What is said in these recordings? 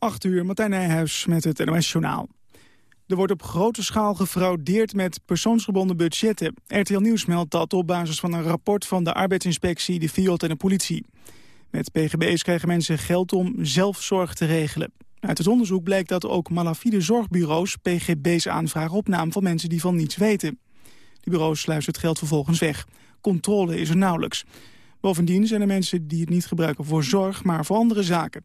8 uur, Martijn Nijhuis met het NOS-journaal. Er wordt op grote schaal gefraudeerd met persoonsgebonden budgetten. RTL Nieuws meldt dat op basis van een rapport van de arbeidsinspectie, de FIOD en de politie. Met pgb's krijgen mensen geld om zelfzorg te regelen. Uit het onderzoek blijkt dat ook malafide zorgbureaus pgb's aanvragen op naam van mensen die van niets weten. Die bureaus sluizen het geld vervolgens weg. Controle is er nauwelijks. Bovendien zijn er mensen die het niet gebruiken voor zorg, maar voor andere zaken.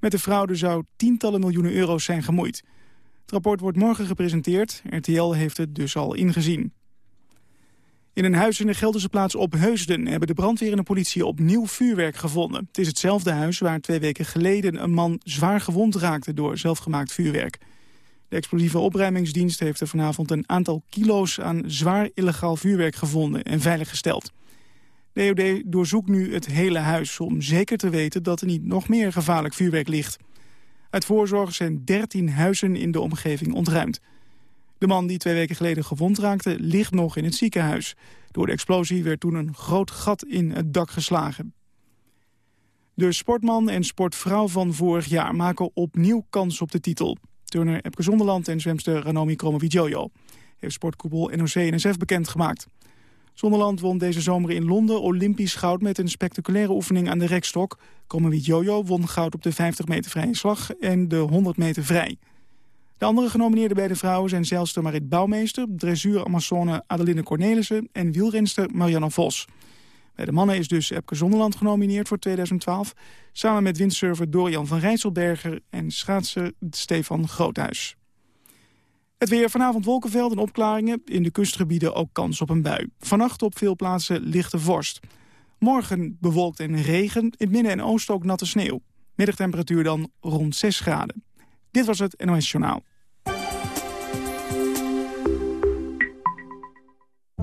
Met de fraude zou tientallen miljoenen euro's zijn gemoeid. Het rapport wordt morgen gepresenteerd. RTL heeft het dus al ingezien. In een huis in de Gelderse plaats op Heusden hebben de brandweer en de politie opnieuw vuurwerk gevonden. Het is hetzelfde huis waar twee weken geleden een man zwaar gewond raakte door zelfgemaakt vuurwerk. De explosieve opruimingsdienst heeft er vanavond een aantal kilo's aan zwaar illegaal vuurwerk gevonden en veiliggesteld. De EOD doorzoekt nu het hele huis om zeker te weten dat er niet nog meer gevaarlijk vuurwerk ligt. Uit voorzorg zijn 13 huizen in de omgeving ontruimd. De man die twee weken geleden gewond raakte ligt nog in het ziekenhuis. Door de explosie werd toen een groot gat in het dak geslagen. De sportman en sportvrouw van vorig jaar maken opnieuw kans op de titel. Turner Epke Zonderland en zwemster Ranomi Kromowidjojo. Heeft sportkoepel NOC-NSF bekendgemaakt. Zonderland won deze zomer in Londen Olympisch goud... met een spectaculaire oefening aan de rekstok. Kromowidjojo won goud op de 50 meter vrije slag en de 100 meter vrij. De andere genomineerden bij de vrouwen zijn zeilster Marit Bouwmeester... dressuur Amazone Adeline Cornelissen en wielrenster Marianne Vos. Bij de mannen is dus Epke Zonderland genomineerd voor 2012... samen met windsurfer Dorian van Rijsselberger en schaatser Stefan Groothuis. Het weer vanavond wolkenvelden en opklaringen. In de kustgebieden ook kans op een bui. Vannacht op veel plaatsen lichte vorst. Morgen bewolkt en regen. In het midden en oosten ook natte sneeuw. Middagtemperatuur dan rond 6 graden. Dit was het NOS Journaal.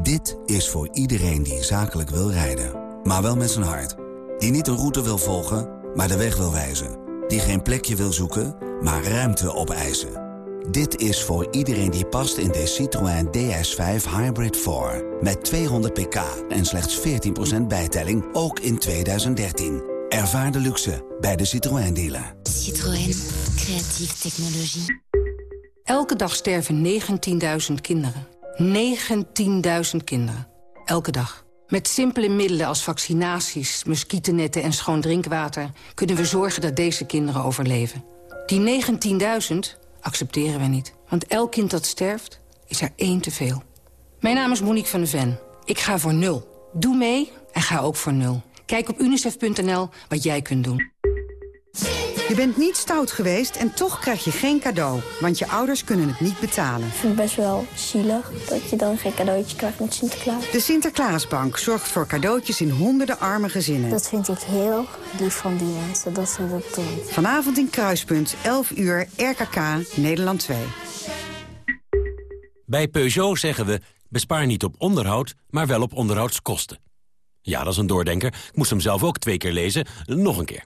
Dit is voor iedereen die zakelijk wil rijden. Maar wel met zijn hart. Die niet een route wil volgen, maar de weg wil wijzen. Die geen plekje wil zoeken, maar ruimte opeisen. Dit is voor iedereen die past in de Citroën DS5 Hybrid 4. Met 200 pk en slechts 14% bijtelling, ook in 2013. Ervaar de luxe bij de Citroën dealer. Citroën, creatieve technologie. Elke dag sterven 19.000 kinderen. 19.000 kinderen. Elke dag. Met simpele middelen als vaccinaties, muggennetten en schoon drinkwater... kunnen we zorgen dat deze kinderen overleven. Die 19.000 accepteren wij niet. Want elk kind dat sterft, is er één te veel. Mijn naam is Monique van de Ven. Ik ga voor nul. Doe mee en ga ook voor nul. Kijk op unicef.nl wat jij kunt doen. Je bent niet stout geweest en toch krijg je geen cadeau. Want je ouders kunnen het niet betalen. Ik vind het best wel zielig dat je dan geen cadeautje krijgt met Sinterklaas. De Sinterklaasbank zorgt voor cadeautjes in honderden arme gezinnen. Dat vind ik heel lief van die mensen, dat ze dat doen. Vanavond in Kruispunt, 11 uur, RKK, Nederland 2. Bij Peugeot zeggen we, bespaar niet op onderhoud, maar wel op onderhoudskosten. Ja, dat is een doordenker. Ik moest hem zelf ook twee keer lezen. Nog een keer.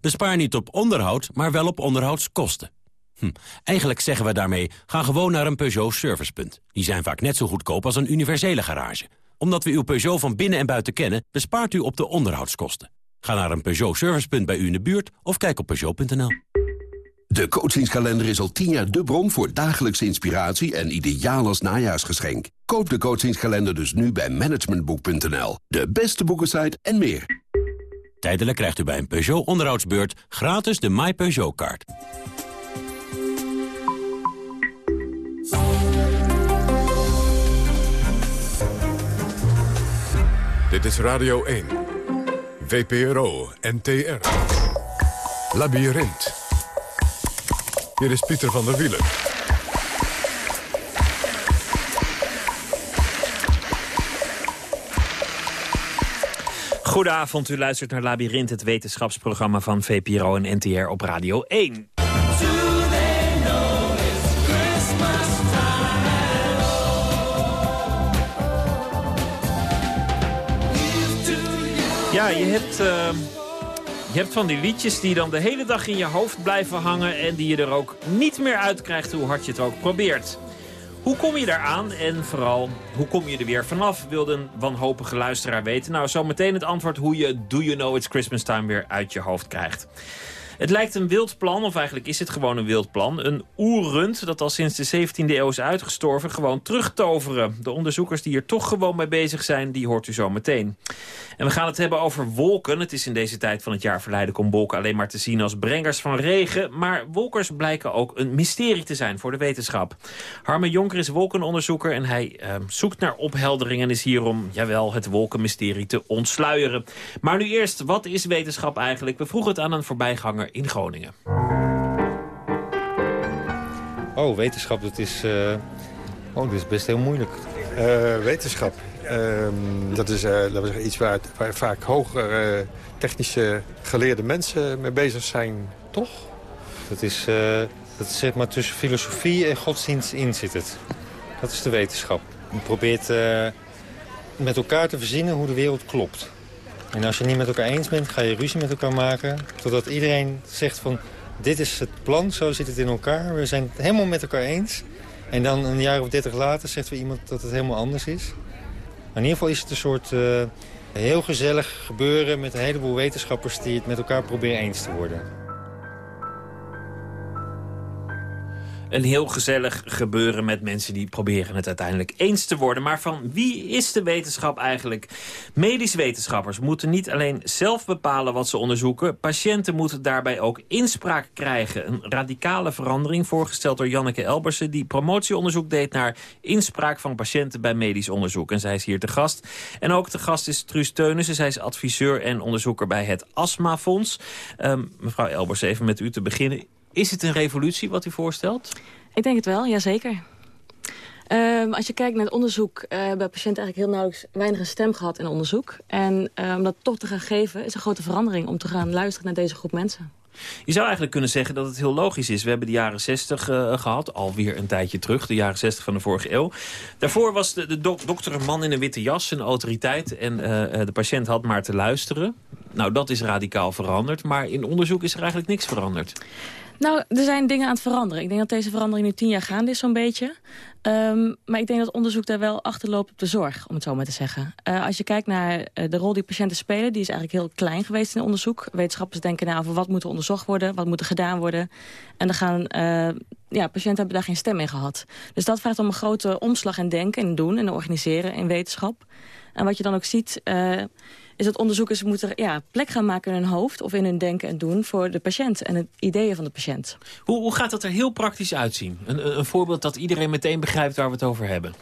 Bespaar niet op onderhoud, maar wel op onderhoudskosten. Hm, eigenlijk zeggen we daarmee, ga gewoon naar een Peugeot servicepunt. Die zijn vaak net zo goedkoop als een universele garage. Omdat we uw Peugeot van binnen en buiten kennen, bespaart u op de onderhoudskosten. Ga naar een Peugeot servicepunt bij u in de buurt of kijk op Peugeot.nl. De coachingskalender is al tien jaar de bron voor dagelijkse inspiratie en ideaal als najaarsgeschenk. Koop de coachingskalender dus nu bij managementboek.nl. De beste boekensite en meer. Tijdelijk krijgt u bij een Peugeot onderhoudsbeurt gratis de My Peugeot-kaart. Dit is Radio 1. VPRO NTR. Labyrinth. Hier is Pieter van der Wielen. Goedenavond, u luistert naar Labyrinth, het wetenschapsprogramma van VPRO en NTR op Radio 1. Ja, je hebt, uh, je hebt van die liedjes die dan de hele dag in je hoofd blijven hangen... en die je er ook niet meer uit krijgt hoe hard je het ook probeert. Hoe kom je daaraan en vooral, hoe kom je er weer vanaf, wilde een wanhopige luisteraar weten. Nou, zo meteen het antwoord hoe je Do You Know It's Christmas Time weer uit je hoofd krijgt. Het lijkt een wild plan, of eigenlijk is het gewoon een wild plan. Een oerrund dat al sinds de 17e eeuw is uitgestorven, gewoon terugtoveren. De onderzoekers die er toch gewoon mee bezig zijn, die hoort u zo meteen. En we gaan het hebben over wolken. Het is in deze tijd van het jaar verleidelijk om wolken alleen maar te zien als brengers van regen. Maar wolkers blijken ook een mysterie te zijn voor de wetenschap. Harme Jonker is wolkenonderzoeker en hij uh, zoekt naar opheldering... en is hier om, jawel, het wolkenmysterie te ontsluieren. Maar nu eerst, wat is wetenschap eigenlijk? We vroegen het aan een voorbijganger in Groningen. Oh, wetenschap, dat is, uh... oh, dat is best heel moeilijk. Uh, wetenschap, Ehm, dat is uh, laten we zeggen, iets waar, waar vaak hoger uh, technische geleerde mensen mee bezig zijn, toch? Dat is, uh, dat is zeg maar tussen filosofie en godsdienst in zit het. Dat is de wetenschap. Je probeert met elkaar te verzinnen hoe de wereld klopt. En als je niet met elkaar eens bent, ga je ruzie met elkaar maken. Totdat iedereen zegt van, dit is het plan, zo zit het in elkaar. We zijn het helemaal met elkaar eens. En dan een jaar of dertig later zegt weer iemand dat het helemaal anders is in ieder geval is het een soort uh, heel gezellig gebeuren... met een heleboel wetenschappers die het met elkaar proberen eens te worden. Een heel gezellig gebeuren met mensen die proberen het uiteindelijk eens te worden. Maar van wie is de wetenschap eigenlijk? Medisch wetenschappers moeten niet alleen zelf bepalen wat ze onderzoeken. Patiënten moeten daarbij ook inspraak krijgen. Een radicale verandering voorgesteld door Janneke Elbersen... die promotieonderzoek deed naar inspraak van patiënten bij medisch onderzoek. En zij is hier te gast. En ook te gast is Truus Teunissen. Zij is adviseur en onderzoeker bij het Astmafonds. Um, mevrouw Elbersen, even met u te beginnen. Is het een revolutie wat u voorstelt? Ik denk het wel, jazeker. Um, als je kijkt naar het onderzoek, uh, hebben patiënten eigenlijk heel nauwelijks weinig een stem gehad in onderzoek. En uh, om dat toch te gaan geven, is een grote verandering om te gaan luisteren naar deze groep mensen. Je zou eigenlijk kunnen zeggen dat het heel logisch is. We hebben de jaren 60 uh, gehad, alweer een tijdje terug. De jaren 60 van de vorige eeuw. Daarvoor was de, de dok dokter een man in een witte jas, een autoriteit. En uh, de patiënt had maar te luisteren. Nou, dat is radicaal veranderd. Maar in onderzoek is er eigenlijk niks veranderd. Nou, er zijn dingen aan het veranderen. Ik denk dat deze verandering nu tien jaar gaande is zo'n beetje. Um, maar ik denk dat onderzoek daar wel achterloopt op de zorg, om het zo maar te zeggen. Uh, als je kijkt naar uh, de rol die patiënten spelen, die is eigenlijk heel klein geweest in onderzoek. Wetenschappers denken na over wat moet er onderzocht worden, wat moet er gedaan worden. En dan gaan, uh, ja, patiënten hebben daar geen stem in gehad. Dus dat vraagt om een grote omslag in denken en doen en organiseren in wetenschap. En wat je dan ook ziet is dat onderzoekers moeten ja, plek gaan maken in hun hoofd... of in hun denken en doen voor de patiënt en de ideeën van de patiënt. Hoe, hoe gaat dat er heel praktisch uitzien? Een, een voorbeeld dat iedereen meteen begrijpt waar we het over hebben.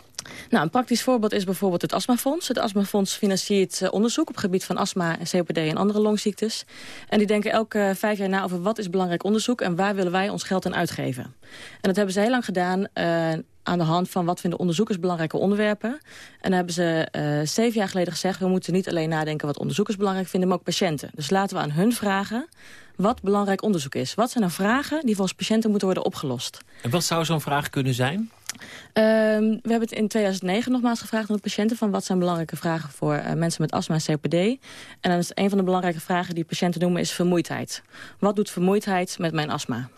Nou, een praktisch voorbeeld is bijvoorbeeld het astmafonds. Het astmafonds financiert uh, onderzoek op het gebied van astma, COPD en andere longziektes. En die denken elke uh, vijf jaar na over wat is belangrijk onderzoek... en waar willen wij ons geld aan uitgeven. En dat hebben ze heel lang gedaan... Uh, aan de hand van wat vinden onderzoekers belangrijke onderwerpen. En dan hebben ze uh, zeven jaar geleden gezegd... we moeten niet alleen nadenken wat onderzoekers belangrijk vinden... maar ook patiënten. Dus laten we aan hun vragen wat belangrijk onderzoek is. Wat zijn nou vragen die volgens patiënten moeten worden opgelost? En wat zou zo'n vraag kunnen zijn? Uh, we hebben het in 2009 nogmaals gevraagd aan de patiënten... van wat zijn belangrijke vragen voor uh, mensen met astma en COPD. En dan is een van de belangrijke vragen die patiënten noemen... is vermoeidheid. Wat doet vermoeidheid met mijn astma?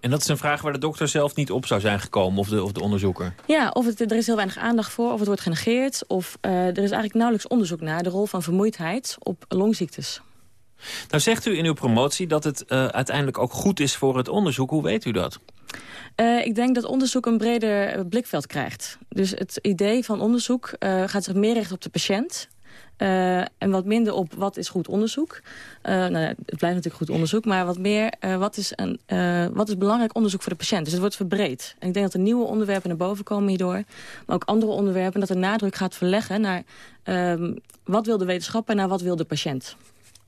En dat is een vraag waar de dokter zelf niet op zou zijn gekomen, of de, of de onderzoeker? Ja, of het, er is heel weinig aandacht voor, of het wordt genegeerd... of uh, er is eigenlijk nauwelijks onderzoek naar de rol van vermoeidheid op longziektes. Nou zegt u in uw promotie dat het uh, uiteindelijk ook goed is voor het onderzoek. Hoe weet u dat? Uh, ik denk dat onderzoek een breder blikveld krijgt. Dus het idee van onderzoek uh, gaat zich meer richten op de patiënt... Uh, en wat minder op wat is goed onderzoek. Uh, nou, het blijft natuurlijk goed onderzoek, maar wat meer uh, wat, is een, wat is belangrijk onderzoek voor de patiënt. Dus het wordt verbreed. En ik denk dat er nieuwe onderwerpen naar boven komen hierdoor. Maar ook andere onderwerpen, dat er nadruk gaat verleggen naar ehm, wat wil de wetenschapper en naar wat wil de patiënt.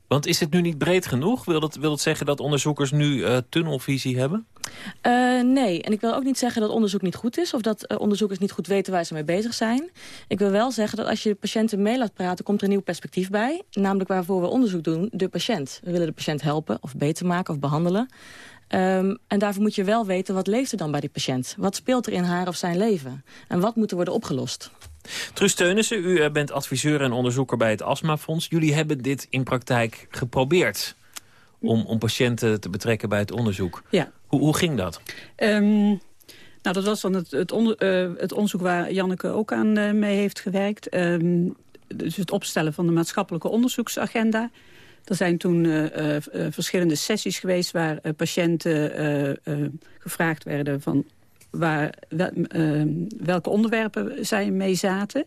Want is het nu niet breed genoeg? Wil dat, wil dat zeggen dat onderzoekers nu uh, tunnelvisie hebben? Uh, nee, en ik wil ook niet zeggen dat onderzoek niet goed is... of dat uh, onderzoekers niet goed weten waar ze mee bezig zijn. Ik wil wel zeggen dat als je patiënten mee laat praten... komt er een nieuw perspectief bij. Namelijk waarvoor we onderzoek doen, de patiënt. We willen de patiënt helpen of beter maken of behandelen. Um, en daarvoor moet je wel weten, wat leeft er dan bij die patiënt? Wat speelt er in haar of zijn leven? En wat moet er worden opgelost? Truus Teunissen, u bent adviseur en onderzoeker bij het Astmafonds. Jullie hebben dit in praktijk geprobeerd om, om patiënten te betrekken bij het onderzoek. Ja. Hoe, hoe ging dat? Um, nou, dat was dan het, het, onder, uh, het onderzoek waar Janneke ook aan uh, mee heeft gewerkt. Um, dus het opstellen van de maatschappelijke onderzoeksagenda. Er zijn toen uh, verschillende sessies geweest waar patiënten gevraagd werden van waar, wel, welke onderwerpen zij mee zaten.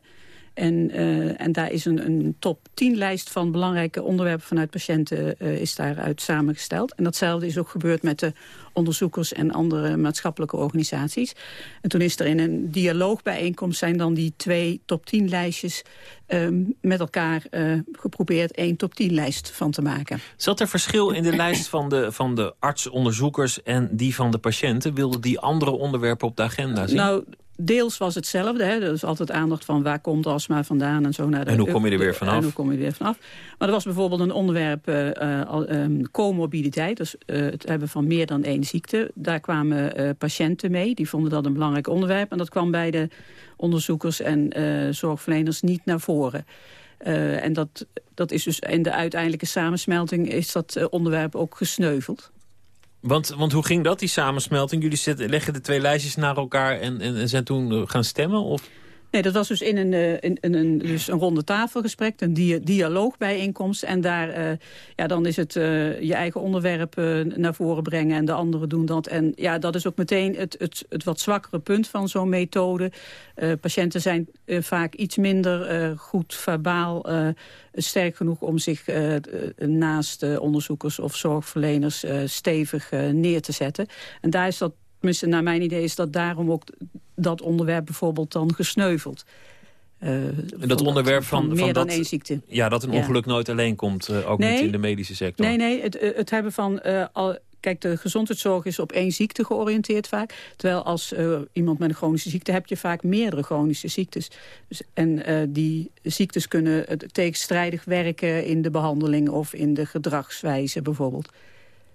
En, uh, en daar is een, een top 10 lijst van belangrijke onderwerpen vanuit patiënten uh, is daaruit samengesteld. En datzelfde is ook gebeurd met de onderzoekers en andere maatschappelijke organisaties. En toen is er in een dialoogbijeenkomst zijn dan die twee top 10 lijstjes um, met elkaar uh, geprobeerd één top 10 lijst van te maken. Zat er verschil in de lijst van de, van de arts-onderzoekers en die van de patiënten? Wilden die andere onderwerpen op de agenda zien? Nou, deels was hetzelfde. Hè. Er is altijd aandacht van waar komt astma vandaan en zo. Naar de, en hoe kom je er weer vanaf? En hoe kom je er weer vanaf? Maar er was bijvoorbeeld een onderwerp, uh, uh, comorbiditeit. Dus uh, het hebben van meer dan één Daar kwamen patiënten mee. Die vonden dat een belangrijk onderwerp. En dat kwam bij de onderzoekers en zorgverleners niet naar voren. en dat, dat is dus in de uiteindelijke samensmelting is dat onderwerp ook gesneuveld. Want, want hoe ging dat, die samensmelting? Jullie leggen de twee lijstjes naar elkaar en, en, en zijn toen eh, gaan stemmen? Of? Nee, dat was dus in een, eh, in, een, dus een ronde tafelgesprek, een dia dialoogbijeenkomst. En daar, uh, ja, dan is het uh, je eigen onderwerp naar voren brengen en de anderen doen dat. En ja, dat is ook meteen het, het, het wat zwakkere punt van zo'n methode. patiënten zijn vaak iets minder goed verbaal sterk genoeg om zich naast onderzoekers of zorgverleners stevig neer te zetten. En daar is dat tenminste naar mijn idee is dat daarom ook dat onderwerp bijvoorbeeld dan gesneuveld. Uh, dat onderwerp van, van, meer van dat, één ziekte. Ja, dat een ongeluk nooit alleen komt, uh, ook nee, niet in de medische sector. Nee, nee, het, het hebben van... Uh, al, kijk, de gezondheidszorg is op één ziekte georiënteerd vaak. Terwijl als iemand met een chronische ziekte... heb je vaak meerdere chronische ziektes. Dus, en die ziektes kunnen tegenstrijdig werken in de behandeling... of in de gedragswijze bijvoorbeeld.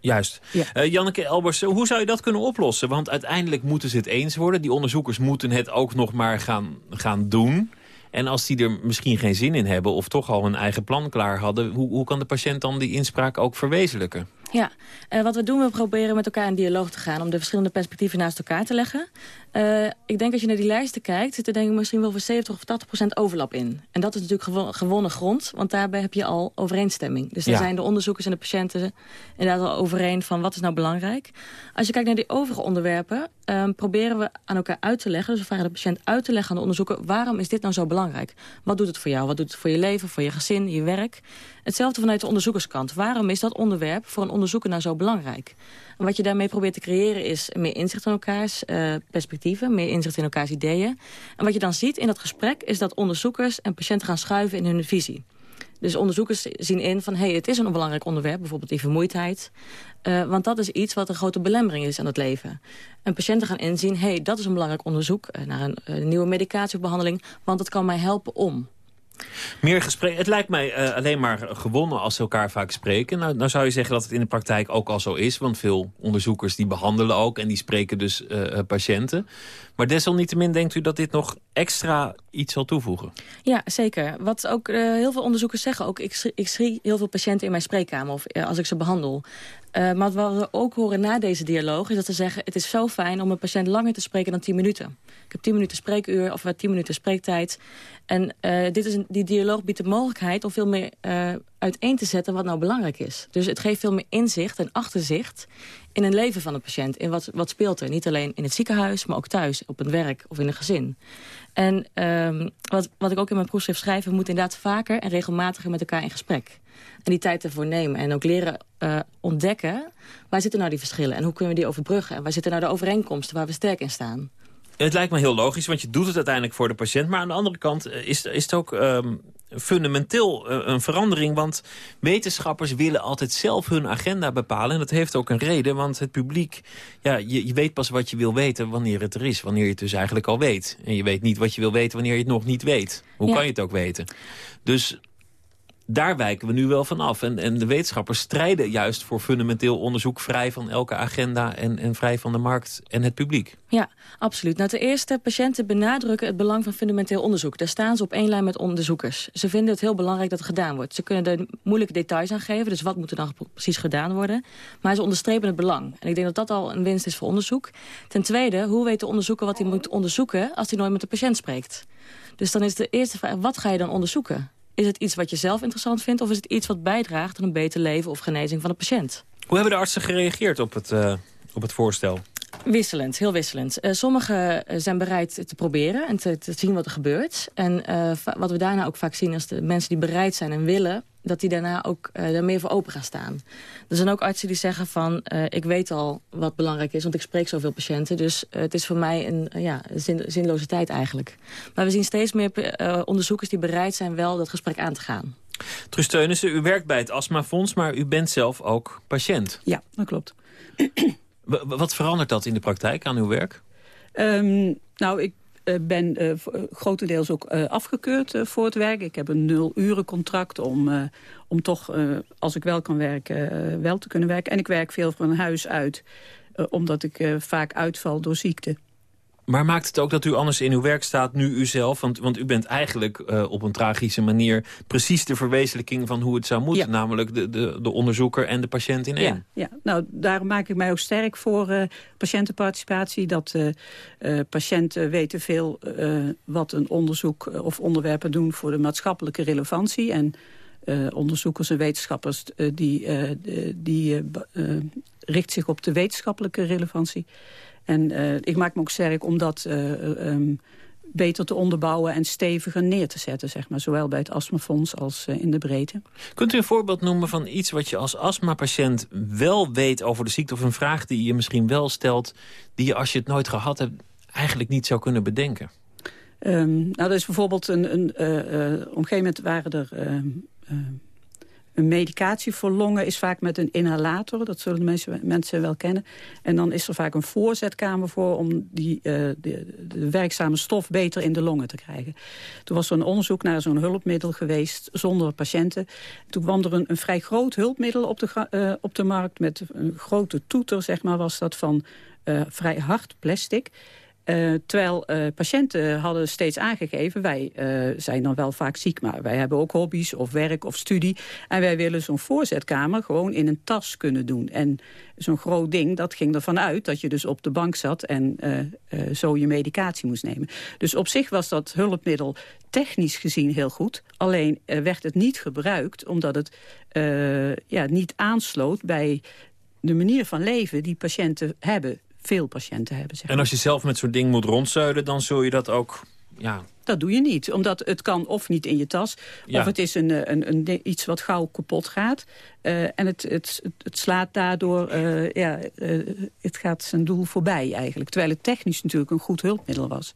Juist. Ja. Uh, Janneke Elbers, hoe zou je dat kunnen oplossen? Want uiteindelijk moeten ze het eens worden. Die onderzoekers moeten het ook nog maar gaan, gaan doen. En als die er misschien geen zin in hebben... of toch al een eigen plan klaar hadden... hoe, hoe kan de patiënt dan die inspraak ook verwezenlijken? Ja, uh, wat we doen, we proberen met elkaar in dialoog te gaan... om de verschillende perspectieven naast elkaar te leggen. Uh, ik denk als je naar die lijsten kijkt... zit er denk ik misschien wel voor 70 of 80 procent overlap in. En dat is natuurlijk gewo gewonnen grond, want daarbij heb je al overeenstemming. Dus daar ja. zijn de onderzoekers en de patiënten inderdaad al overeen van wat is nou belangrijk. Als je kijkt naar die overige onderwerpen... Um, proberen we aan elkaar uit te leggen... dus we vragen de patiënt uit te leggen aan de onderzoeker... waarom is dit nou zo belangrijk? Wat doet het voor jou? Wat doet het voor je leven, voor je gezin, je werk? Hetzelfde vanuit de onderzoekerskant. Waarom is dat onderwerp voor een onderzoeker nou zo belangrijk? En wat je daarmee probeert te creëren is meer inzicht in elkaars uh, perspectieven... meer inzicht in elkaars ideeën. En wat je dan ziet in dat gesprek is dat onderzoekers en patiënten gaan schuiven in hun visie. Dus onderzoekers zien in van, hey, het is een belangrijk onderwerp, bijvoorbeeld die vermoeidheid. Uh, want dat is iets wat een grote belemmering is aan het leven. En patiënten gaan inzien, hey, dat is een belangrijk onderzoek uh, naar een, een nieuwe medicatie of behandeling, want dat kan mij helpen om. Meer gesprek. Het lijkt mij alleen maar gewonnen als ze elkaar vaak spreken. Nou, nou zou je zeggen dat het in de praktijk ook al zo is. Want veel onderzoekers die behandelen ook en die spreken dus patiënten. Maar desalniettemin denkt u dat dit nog extra iets zal toevoegen? Ja, zeker. Wat ook uh, heel veel onderzoekers zeggen, ook ik, ik heel veel patiënten in mijn spreekkamer of uh, als ik ze behandel. Uh, maar wat we ook horen na deze dialoog is dat ze zeggen... het is zo fijn om een patiënt langer te spreken dan 10 minuten. Ik heb 10 minuten spreekuur of 10 minuten spreektijd. En dit is een, die dialoog biedt de mogelijkheid om veel meer uiteen te zetten wat nou belangrijk is. Dus het geeft veel meer inzicht en achterzicht in een leven van de patiënt. In wat, wat speelt er. Niet alleen in het ziekenhuis, maar ook thuis, op het werk of in een gezin. En um, wat, wat ik ook in mijn proefschrift schrijf... we moeten inderdaad vaker en regelmatiger met elkaar in gesprek. En die tijd ervoor nemen. En ook leren uh, ontdekken, waar zitten nou die verschillen? En hoe kunnen we die overbruggen? En waar zitten nou de overeenkomsten waar we sterk in staan? Het lijkt me heel logisch, want je doet het uiteindelijk voor de patiënt. Maar aan de andere kant is, is het ook um, fundamenteel uh, een verandering. Want wetenschappers willen altijd zelf hun agenda bepalen. En dat heeft ook een reden, want het publiek... Ja, je, je weet pas wat je wil weten wanneer het er is. Wanneer je het dus eigenlijk al weet. En je weet niet wat je wil weten wanneer je het nog niet weet. Hoe ja. kan je het ook weten? Dus daar wijken we nu wel van af. En, en de wetenschappers strijden juist voor fundamenteel onderzoek... vrij van elke agenda en, en vrij van de markt en het publiek. Ja, absoluut. Nou, ten eerste, patiënten benadrukken het belang van fundamenteel onderzoek. Daar staan ze op één lijn met onderzoekers. Ze vinden het heel belangrijk dat het gedaan wordt. Ze kunnen er moeilijke details aan geven, dus wat moet er dan precies gedaan worden. Maar ze onderstrepen het belang. En ik denk dat dat al een winst is voor onderzoek. Ten tweede, hoe weet de onderzoeker wat hij moet onderzoeken... als hij nooit met de patiënt spreekt? Dus dan is de eerste vraag, wat ga je dan onderzoeken? Is het iets wat je zelf interessant vindt... of is het iets wat bijdraagt aan een beter leven of genezing van de patiënt? Hoe hebben de artsen gereageerd op het, uh, op het voorstel? Wisselend, heel wisselend. Uh, sommigen zijn bereid te proberen en te, te zien wat er gebeurt. En uh, wat we daarna ook vaak zien is de mensen die bereid zijn en willen dat die daarna ook uh, er meer voor open gaan staan. Er zijn ook artsen die zeggen van... Uh, ik weet al wat belangrijk is, want ik spreek zoveel patiënten. Dus uh, het is voor mij een ja, zin, zinloze tijd eigenlijk. Maar we zien steeds meer onderzoekers die bereid zijn... wel dat gesprek aan te gaan. Truus Teunissen, u werkt bij het astmafonds... maar u bent zelf ook patiënt. Ja, dat klopt. wat verandert dat in de praktijk aan uw werk? Um, nou, ik ben uh, grotendeels ook afgekeurd voor het werk. Ik heb een nul-uren contract om, om toch, als ik wel kan werken, wel te kunnen werken. En ik werk veel van huis uit, omdat ik vaak uitval door ziekte. Maar maakt het ook dat u anders in uw werk staat nu u zelf? Want, want u bent eigenlijk uh, op een tragische manier... precies de verwezenlijking van hoe het zou moeten. Ja. Namelijk de, de, de onderzoeker en de patiënt in één. Ja, ja. nou daarom maak ik mij ook sterk voor uh, patiëntenparticipatie. Dat uh, patiënten weten veel wat een onderzoek of onderwerpen doen... voor de maatschappelijke relevantie. En onderzoekers en wetenschappers die, die richt zich op de wetenschappelijke relevantie... En uh, ik maak me ook sterk om dat uh, um, beter te onderbouwen en steviger neer te zetten. Zeg maar, zowel bij het astmafonds als in de breedte. Kunt u een voorbeeld noemen van iets wat je als astmapatiënt wel weet over de ziekte... of een vraag die je misschien wel stelt... die je als je het nooit gehad hebt eigenlijk niet zou kunnen bedenken? Um, nou, dat is bijvoorbeeld een... een op een gegeven moment waren er... Ehm, een medicatie voor longen is vaak met een inhalator. Dat zullen mensen, mensen wel kennen. En dan is er vaak een voorzetkamer voor... om die, uh, de, de, werkzame stof beter in de longen te krijgen. Toen was er een onderzoek naar zo'n hulpmiddel geweest... zonder patiënten. Toen kwam er een, vrij groot hulpmiddel op de, uh, op de markt... met een grote toeter, zeg maar, was dat van uh, vrij hard plastic... Uh, terwijl uh, patiënten hadden steeds aangegeven... wij uh, zijn dan wel vaak ziek, maar wij hebben ook hobby's of werk of studie. En wij willen zo'n voorzetkamer gewoon in een tas kunnen doen. En zo'n groot ding, dat ging ervan uit dat je dus op de bank zat... en zo je medicatie moest nemen. Dus op zich was dat hulpmiddel technisch gezien heel goed. Alleen werd het niet gebruikt omdat het ja, niet aansloot bij de manier van leven die patiënten hebben veel patiënten hebben. Zeg en als je zelf met zo'n ding moet rondzuilen, dan zul je dat ook... Ja. Dat doe je niet, omdat het kan of niet in je tas... Ja. of het is een, een, een, iets wat gauw kapot gaat. Uh, en het, het, het, slaat daardoor... Uh, ja, uh, het gaat zijn doel voorbij eigenlijk. Terwijl het technisch natuurlijk een goed hulpmiddel was.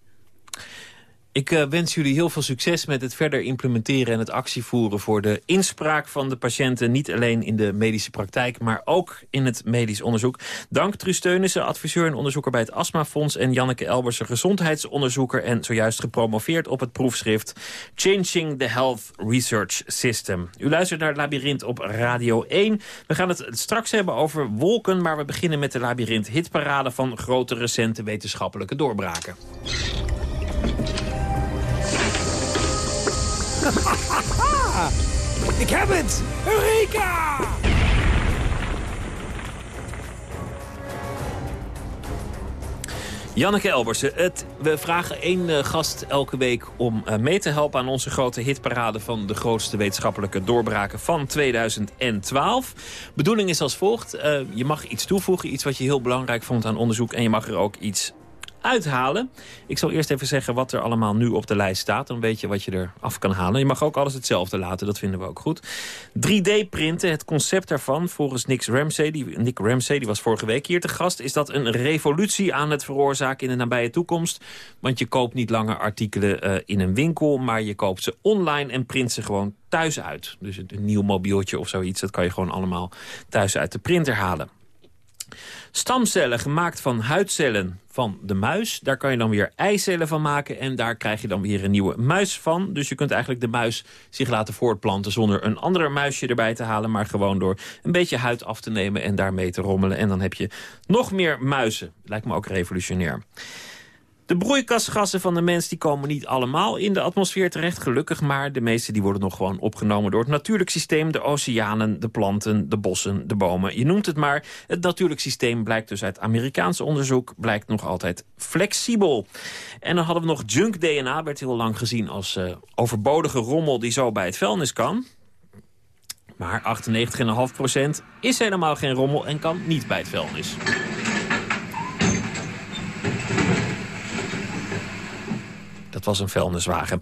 Ik uh, wens jullie heel veel succes met het verder implementeren en het actievoeren voor de inspraak van de patiënten. Niet alleen in de medische praktijk, maar ook in het medisch onderzoek. Dank Truus Teunissen, adviseur en onderzoeker bij het Astmafonds. En Janneke Elbersen, gezondheidsonderzoeker en zojuist gepromoveerd op het proefschrift Changing the Health Research System. U luistert naar het Labyrinth op Radio 1. We gaan het straks hebben over wolken, maar we beginnen met de Labyrinth hitparade van grote recente wetenschappelijke doorbraken. Ik heb het! Eureka! Janneke Elbersen, het, we vragen één uh, gast elke week om uh, mee te helpen aan onze grote hitparade van de grootste wetenschappelijke doorbraken van 2012. Bedoeling is als volgt, uh, je mag iets toevoegen, iets wat je heel belangrijk vond aan onderzoek en je mag er ook iets uithalen. Ik zal eerst even zeggen wat er allemaal nu op de lijst staat. Dan weet je wat je er af kan halen. Je mag ook alles hetzelfde laten, dat vinden we ook goed. 3D-printen, het concept daarvan, volgens Nick Ramsey, die, Nick Ramsey, die was vorige week hier te gast... is dat een revolutie aan het veroorzaken in de nabije toekomst. Want je koopt niet langer artikelen uh, in een winkel... maar je koopt ze online en print ze gewoon thuis uit. Dus een nieuw mobieltje of zoiets, dat kan je gewoon allemaal thuis uit de printer halen. Stamcellen gemaakt van huidcellen van de muis. Daar kan je dan weer eicellen van maken en daar krijg je dan weer een nieuwe muis van. Dus je kunt eigenlijk de muis zich laten voortplanten zonder een andere muisje erbij te halen. Maar gewoon door een beetje huid af te nemen en daarmee te rommelen. En dan heb je nog meer muizen. Lijkt me ook revolutionair. De broeikasgassen van de mens die komen niet allemaal in de atmosfeer terecht, gelukkig maar. De meeste die worden nog gewoon opgenomen door het natuurlijk systeem. De oceanen, de planten, de bossen, de bomen. Je noemt het maar. Het natuurlijk systeem blijkt dus uit Amerikaans onderzoek... blijkt nog altijd flexibel. En dan hadden we nog junk DNA, werd heel lang gezien als uh, overbodige rommel... die zo bij het vuilnis kan. Maar 98,5% is helemaal geen rommel en kan niet bij het vuilnis. Was een vuilniswagen.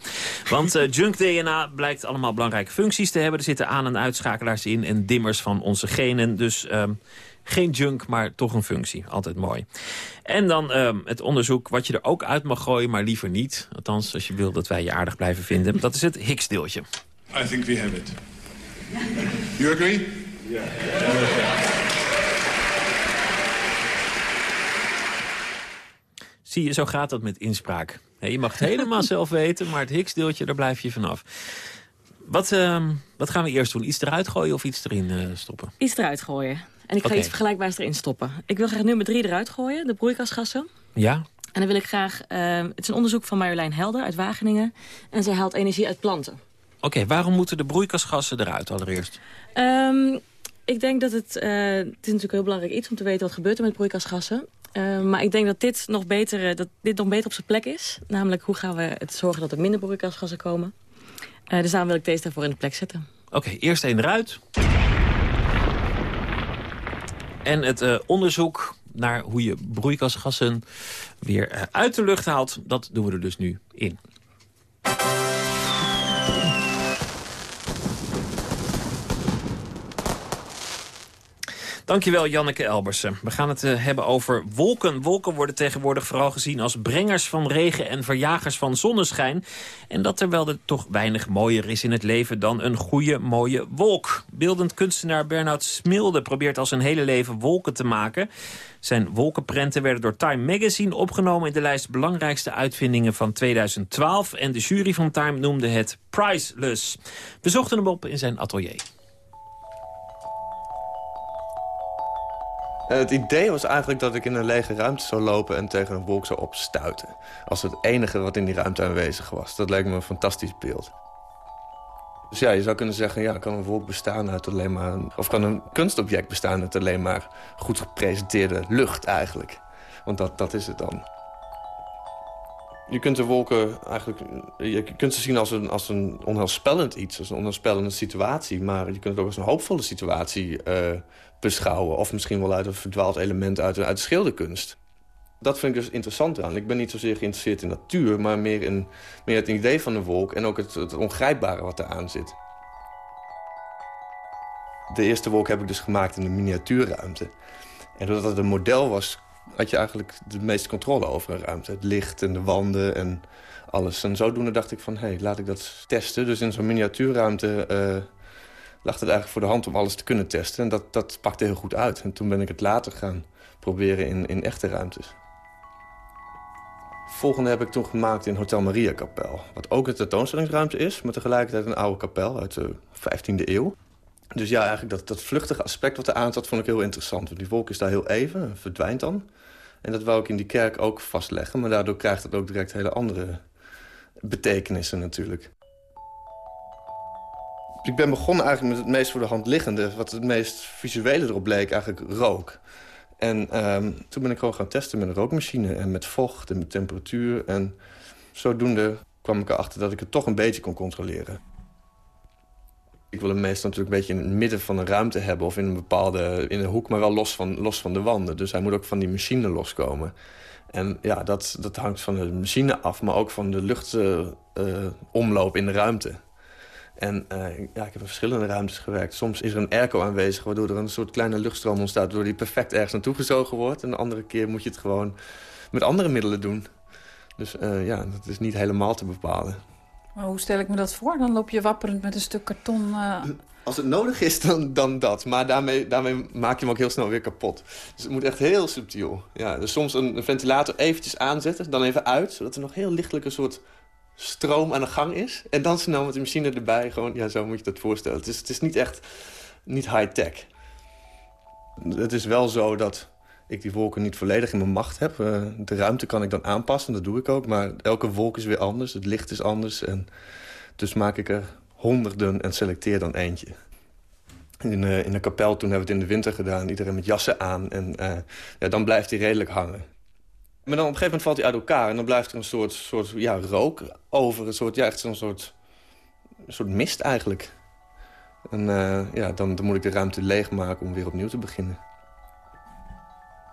Want uh, junk DNA blijkt allemaal belangrijke functies te hebben. Er zitten aan- en uitschakelaars in en dimmers van onze genen. Dus um, geen junk, maar toch een functie. Altijd mooi. En dan um, het onderzoek wat je er ook uit mag gooien, maar liever niet. Althans, als je wil dat wij je aardig blijven vinden. Dat is het Higgs-deeltje. I think we have it. You agree? Yeah. Zie je, zo gaat dat met inspraak. Je mag het helemaal zelf weten, maar het Higgs-deeltje, daar blijf je vanaf. Wat, uh, wat gaan we eerst doen? Iets eruit gooien of iets erin uh, stoppen? Iets eruit gooien. En ik ga iets vergelijkbaars erin stoppen. Ik wil graag nummer drie eruit gooien, de broeikasgassen. Ja? En dan wil ik graag... eh, het is een onderzoek van Marjolein Helder uit Wageningen. En zij haalt energie uit planten. Oké, waarom moeten de broeikasgassen eruit allereerst? Ehm, ik denk dat het... eh, het is natuurlijk heel belangrijk iets om te weten wat gebeurt er met broeikasgassen. Ehm, maar ik denk dat dit nog beter, eh, dat dit nog beter op zijn plek is. Namelijk, hoe gaan we het zorgen dat er minder broeikasgassen komen? Eh, dus daarom wil ik deze daarvoor in de plek zetten. Oké, eerst één eruit. En het eh, onderzoek naar hoe je broeikasgassen weer eh, uit de lucht haalt... dat doen we er dus nu in. Dankjewel, Janneke Elbersen. We gaan het eh, hebben over wolken. Wolken worden tegenwoordig vooral gezien als brengers van regen... en verjagers van zonneschijn. En dat terwijl er toch weinig mooier is in het leven... dan een goede, mooie wolk. Beeldend kunstenaar Bernard Smilde probeert al zijn hele leven wolken te maken. Zijn wolkenprenten werden door Time Magazine opgenomen... in de lijst belangrijkste uitvindingen van 2012. En de jury van Time noemde het priceless. We zochten hem op in zijn atelier. Het idee was eigenlijk dat ik in een lege ruimte zou lopen... en tegen een wolk zou opstuiten. Als het enige wat in die ruimte aanwezig was. Dat leek me een fantastisch beeld. Dus ja, je zou kunnen zeggen... ja, kan een wolk bestaan uit alleen maar... of kan een kunstobject bestaan uit alleen maar... goed gepresenteerde lucht eigenlijk. Want dat, dat is het dan. Je kunt de wolken eigenlijk... Je kunt ze zien als een, als een onheilspellend iets. Als een onheilspellende situatie. Maar je kunt het ook als een hoopvolle situatie eh, beschouwen. Of misschien wel uit een verdwaald element uit, uit de schilderkunst. Dat vind ik dus interessant aan. Ik ben niet zozeer geïnteresseerd in natuur... maar meer in meer het idee van de wolk... en ook het, het ongrijpbare wat eraan zit. De eerste wolk heb ik dus gemaakt in een miniatuurruimte. En doordat het een model was, had je eigenlijk de meeste controle over een ruimte. Het licht en de wanden en alles. En zodoende dacht ik van, hé, hey, laat ik dat testen. Dus in zo'n miniatuurruimte eh, lag het eigenlijk voor de hand om alles te kunnen testen. En dat, dat pakte heel goed uit. En toen ben ik het later gaan proberen in, in echte ruimtes. Volgende heb ik toen gemaakt in Hotel Maria Kapel. Wat ook een tentoonstellingsruimte is, maar tegelijkertijd een oude kapel uit de 15e eeuw. Dus ja, eigenlijk dat, dat vluchtige aspect wat er aan zat, vond ik heel interessant. Want die wolk is daar heel even en verdwijnt dan. En dat wou ik in die kerk ook vastleggen. Maar daardoor krijgt het ook direct hele andere betekenissen natuurlijk. Ik ben begonnen eigenlijk met het meest voor de hand liggende. Wat het meest visuele erop bleek, eigenlijk rook. En ehm, toen ben ik gewoon gaan testen met een rookmachine. En met vocht en met temperatuur. En zodoende kwam ik erachter dat ik het toch een beetje kon controleren. Ik wil hem meestal natuurlijk een beetje in het midden van een ruimte hebben... of in een bepaalde in een hoek, maar wel los van, los van de wanden. Dus hij moet ook van die machine loskomen. En ja, dat, dat hangt van de machine af, maar ook van de luchtomloop in de ruimte. En eh, ja, ik heb in verschillende ruimtes gewerkt. Soms is er een airco aanwezig, waardoor er een soort kleine luchtstroom ontstaat... waardoor die perfect ergens naartoe gezogen wordt. En de andere keer moet je het gewoon met andere middelen doen. Dus eh, ja, dat is niet helemaal te bepalen. Maar hoe stel ik me dat voor? Dan loop je wapperend met een stuk karton... eh, Als het nodig is, dan, dan dat. Maar daarmee, daarmee maak je hem ook heel snel weer kapot. Dus het moet echt heel subtiel. Ja, dus soms een, een ventilator eventjes aanzetten, dan even uit... zodat er nog heel lichtelijk een soort stroom aan de gang is. En dan snel met de machine erbij. Gewoon, ja, zo moet je dat voorstellen. Het is, het is niet echt niet high-tech. Het is wel zo dat ik die wolken niet volledig in mijn macht heb. Uh, de ruimte kan ik dan aanpassen, dat doe ik ook. Maar elke wolk is weer anders, het licht is anders. En dus maak ik er honderden en selecteer dan eentje. In, uh, in de kapel toen hebben we het in de winter gedaan. Iedereen met jassen aan. En uh, ja, dan blijft hij redelijk hangen. Maar dan op een gegeven moment valt hij uit elkaar. En dan blijft er een soort, soort ja, rook over. Een soort, ja, echt zo'n soort, soort mist eigenlijk. En uh, ja, dan, dan moet ik de ruimte leegmaken om weer opnieuw te beginnen.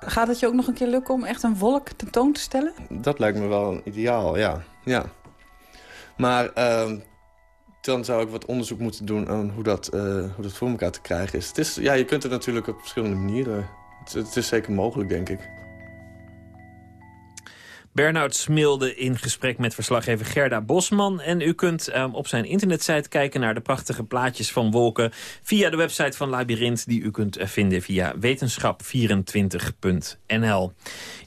Gaat het je ook nog een keer lukken om echt een wolk tentoon te stellen? Dat lijkt me wel een ideaal, ja. ja. Maar uh, dan zou ik wat onderzoek moeten doen aan hoe dat, uh, hoe dat voor elkaar te krijgen is. Het is. Ja, je kunt het natuurlijk op verschillende manieren. Het, het is zeker mogelijk, denk ik. Bernard Smilde in gesprek met verslaggever Gerda Bosman. En u kunt um, op zijn internetsite kijken naar de prachtige plaatjes van wolken... via de website van Labyrinth die u kunt vinden via wetenschap24.nl.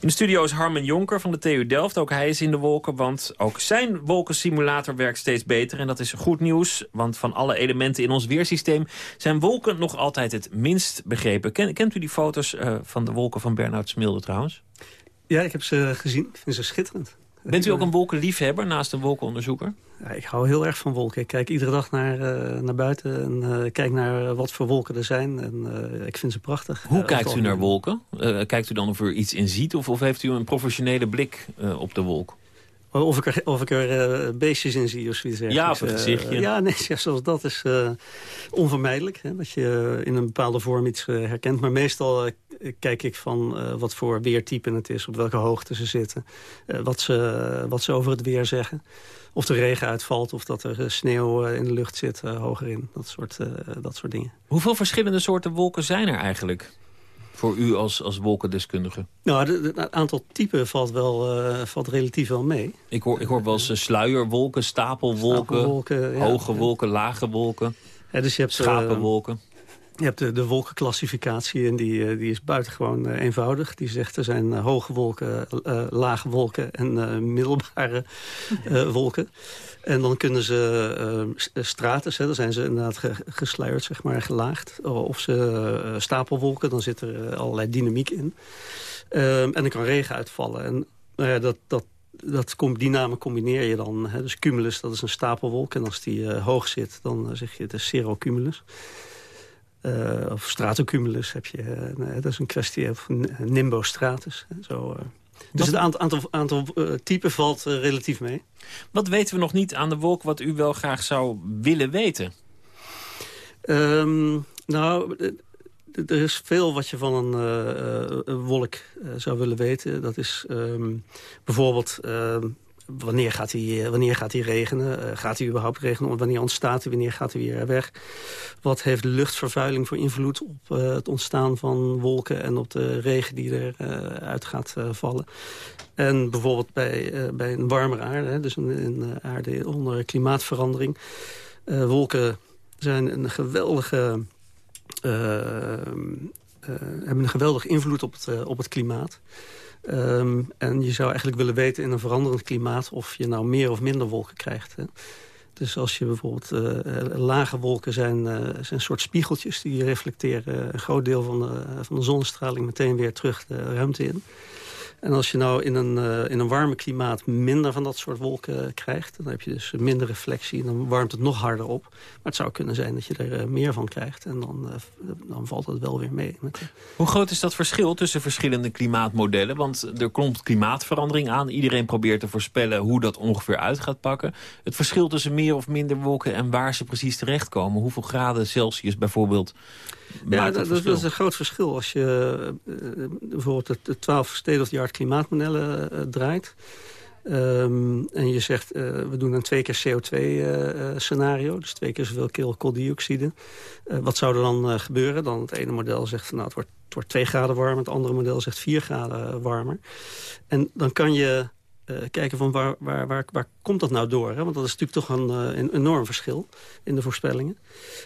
In de studio is Harmen Jonker van de TU Delft. Ook hij is in de wolken, want ook zijn wolkensimulator werkt steeds beter. En dat is goed nieuws, want van alle elementen in ons weersysteem... zijn wolken nog altijd het minst begrepen. kent u die foto's uh, van de wolken van Bernard Smilde trouwens? Ja, ik heb ze gezien. Ik vind ze schitterend. Bent u ook een wolkenliefhebber naast een wolkenonderzoeker? Ja, ik hou heel erg van wolken. Ik kijk iedere dag naar, uh, naar buiten en uh, kijk naar wat voor wolken er zijn. En uh, ik vind ze prachtig. Hoe kijkt u naar wolken? kijkt u dan of er iets in ziet of, of heeft u een professionele blik op de wolk? Of ik er, of ik er uh, beestjes in zie of zoiets. Ja, of een gezichtje. Uh, ja, nee, ja, zoals dat is uh, onvermijdelijk. Hè, dat je in een bepaalde vorm iets herkent. Maar meestal kijk ik van wat voor weertype het is. Op welke hoogte ze zitten. wat, ze, wat ze over het weer zeggen. Of de regen uitvalt. Of dat er sneeuw in de lucht zit hoger in. Dat soort, dat soort dingen. Hoeveel verschillende soorten wolken zijn er eigenlijk? Voor u als, als wolkendeskundige? Nou, het aantal typen valt, wel, uh, valt relatief wel mee. Ik hoor, ik hoor wel eens sluierwolken, stapelwolken, stapelwolken hoge ja. wolken, lage wolken, ja, dus je hebt, schapenwolken. Je hebt de, de wolkenclassificatie en die, uh, die is buitengewoon uh, eenvoudig. Die zegt er zijn uh, hoge wolken, lage wolken en middelbare wolken. En dan kunnen ze stratus, hè, dan zijn ze inderdaad gesluierd, zeg maar, gelaagd. Of ze stapelwolken, dan zit er allerlei dynamiek in. en dan kan regen uitvallen. En nou ja, dat, dat dat, die namen combineer je dan. Hè. Dus cumulus, dat is een stapelwolk. En als die hoog zit, dan zeg je het is cirrocumulus. Uh, of stratocumulus heb je. Uh, dat is een kwestie van nimbostratus. Zo. Dus het aantal, aantal, aantal typen valt relatief mee. Wat weten we nog niet aan de wolk wat u wel graag zou willen weten? Um, nou, er is veel wat je van een, een wolk zou willen weten. Dat is um, bijvoorbeeld ehm, wanneer gaat hij, wanneer gaat hij regenen? Uh, gaat hij überhaupt regenen? Wanneer ontstaat hij? Wanneer gaat hij weer weg? Wat heeft luchtvervuiling voor invloed op uh, het ontstaan van wolken... en op de regen die eruit uit gaat vallen? En bijvoorbeeld bij, bij een warmere aarde, hè, dus een, een aarde onder klimaatverandering... wolken zijn een geweldige... hebben een geweldige invloed op het, op het klimaat. Um, en je zou eigenlijk willen weten in een veranderend klimaat... of je nou meer of minder wolken krijgt. Hè. Dus als je bijvoorbeeld uh, lage wolken zijn, uh, zijn soort spiegeltjes... die reflecteren een groot deel van de, van de zonnestraling meteen weer terug de ruimte in. En als je nou in een, uh, in een warme klimaat minder van dat soort wolken krijgt... dan heb je dus minder reflectie en dan warmt het nog harder op. Maar het zou kunnen zijn dat je er uh, meer van krijgt. En dan, uh, dan valt het wel weer mee. Hoe groot is dat verschil tussen verschillende klimaatmodellen? Want er komt klimaatverandering aan. Iedereen probeert te voorspellen hoe dat ongeveer uit gaat pakken. Het verschil tussen meer of minder wolken en waar ze precies terechtkomen. Hoeveel graden Celsius bijvoorbeeld ja, dat, dat, is een groot verschil. Als je uh, bijvoorbeeld de 12 state-of-the-art klimaatmodellen uh, draait... Um, en je zegt, uh, we doen een twee keer CO2-scenario. dus twee keer zoveel kooldioxide. wat zou er dan gebeuren? Dan het ene model zegt, nou, het wordt, het wordt 2 graden warmer. Het andere model zegt 4 graden warmer. En dan kan je uh, kijken van waar, waar, waar, waar komt dat nou door? Hè? Want dat is natuurlijk toch een, een, enorm verschil in de voorspellingen.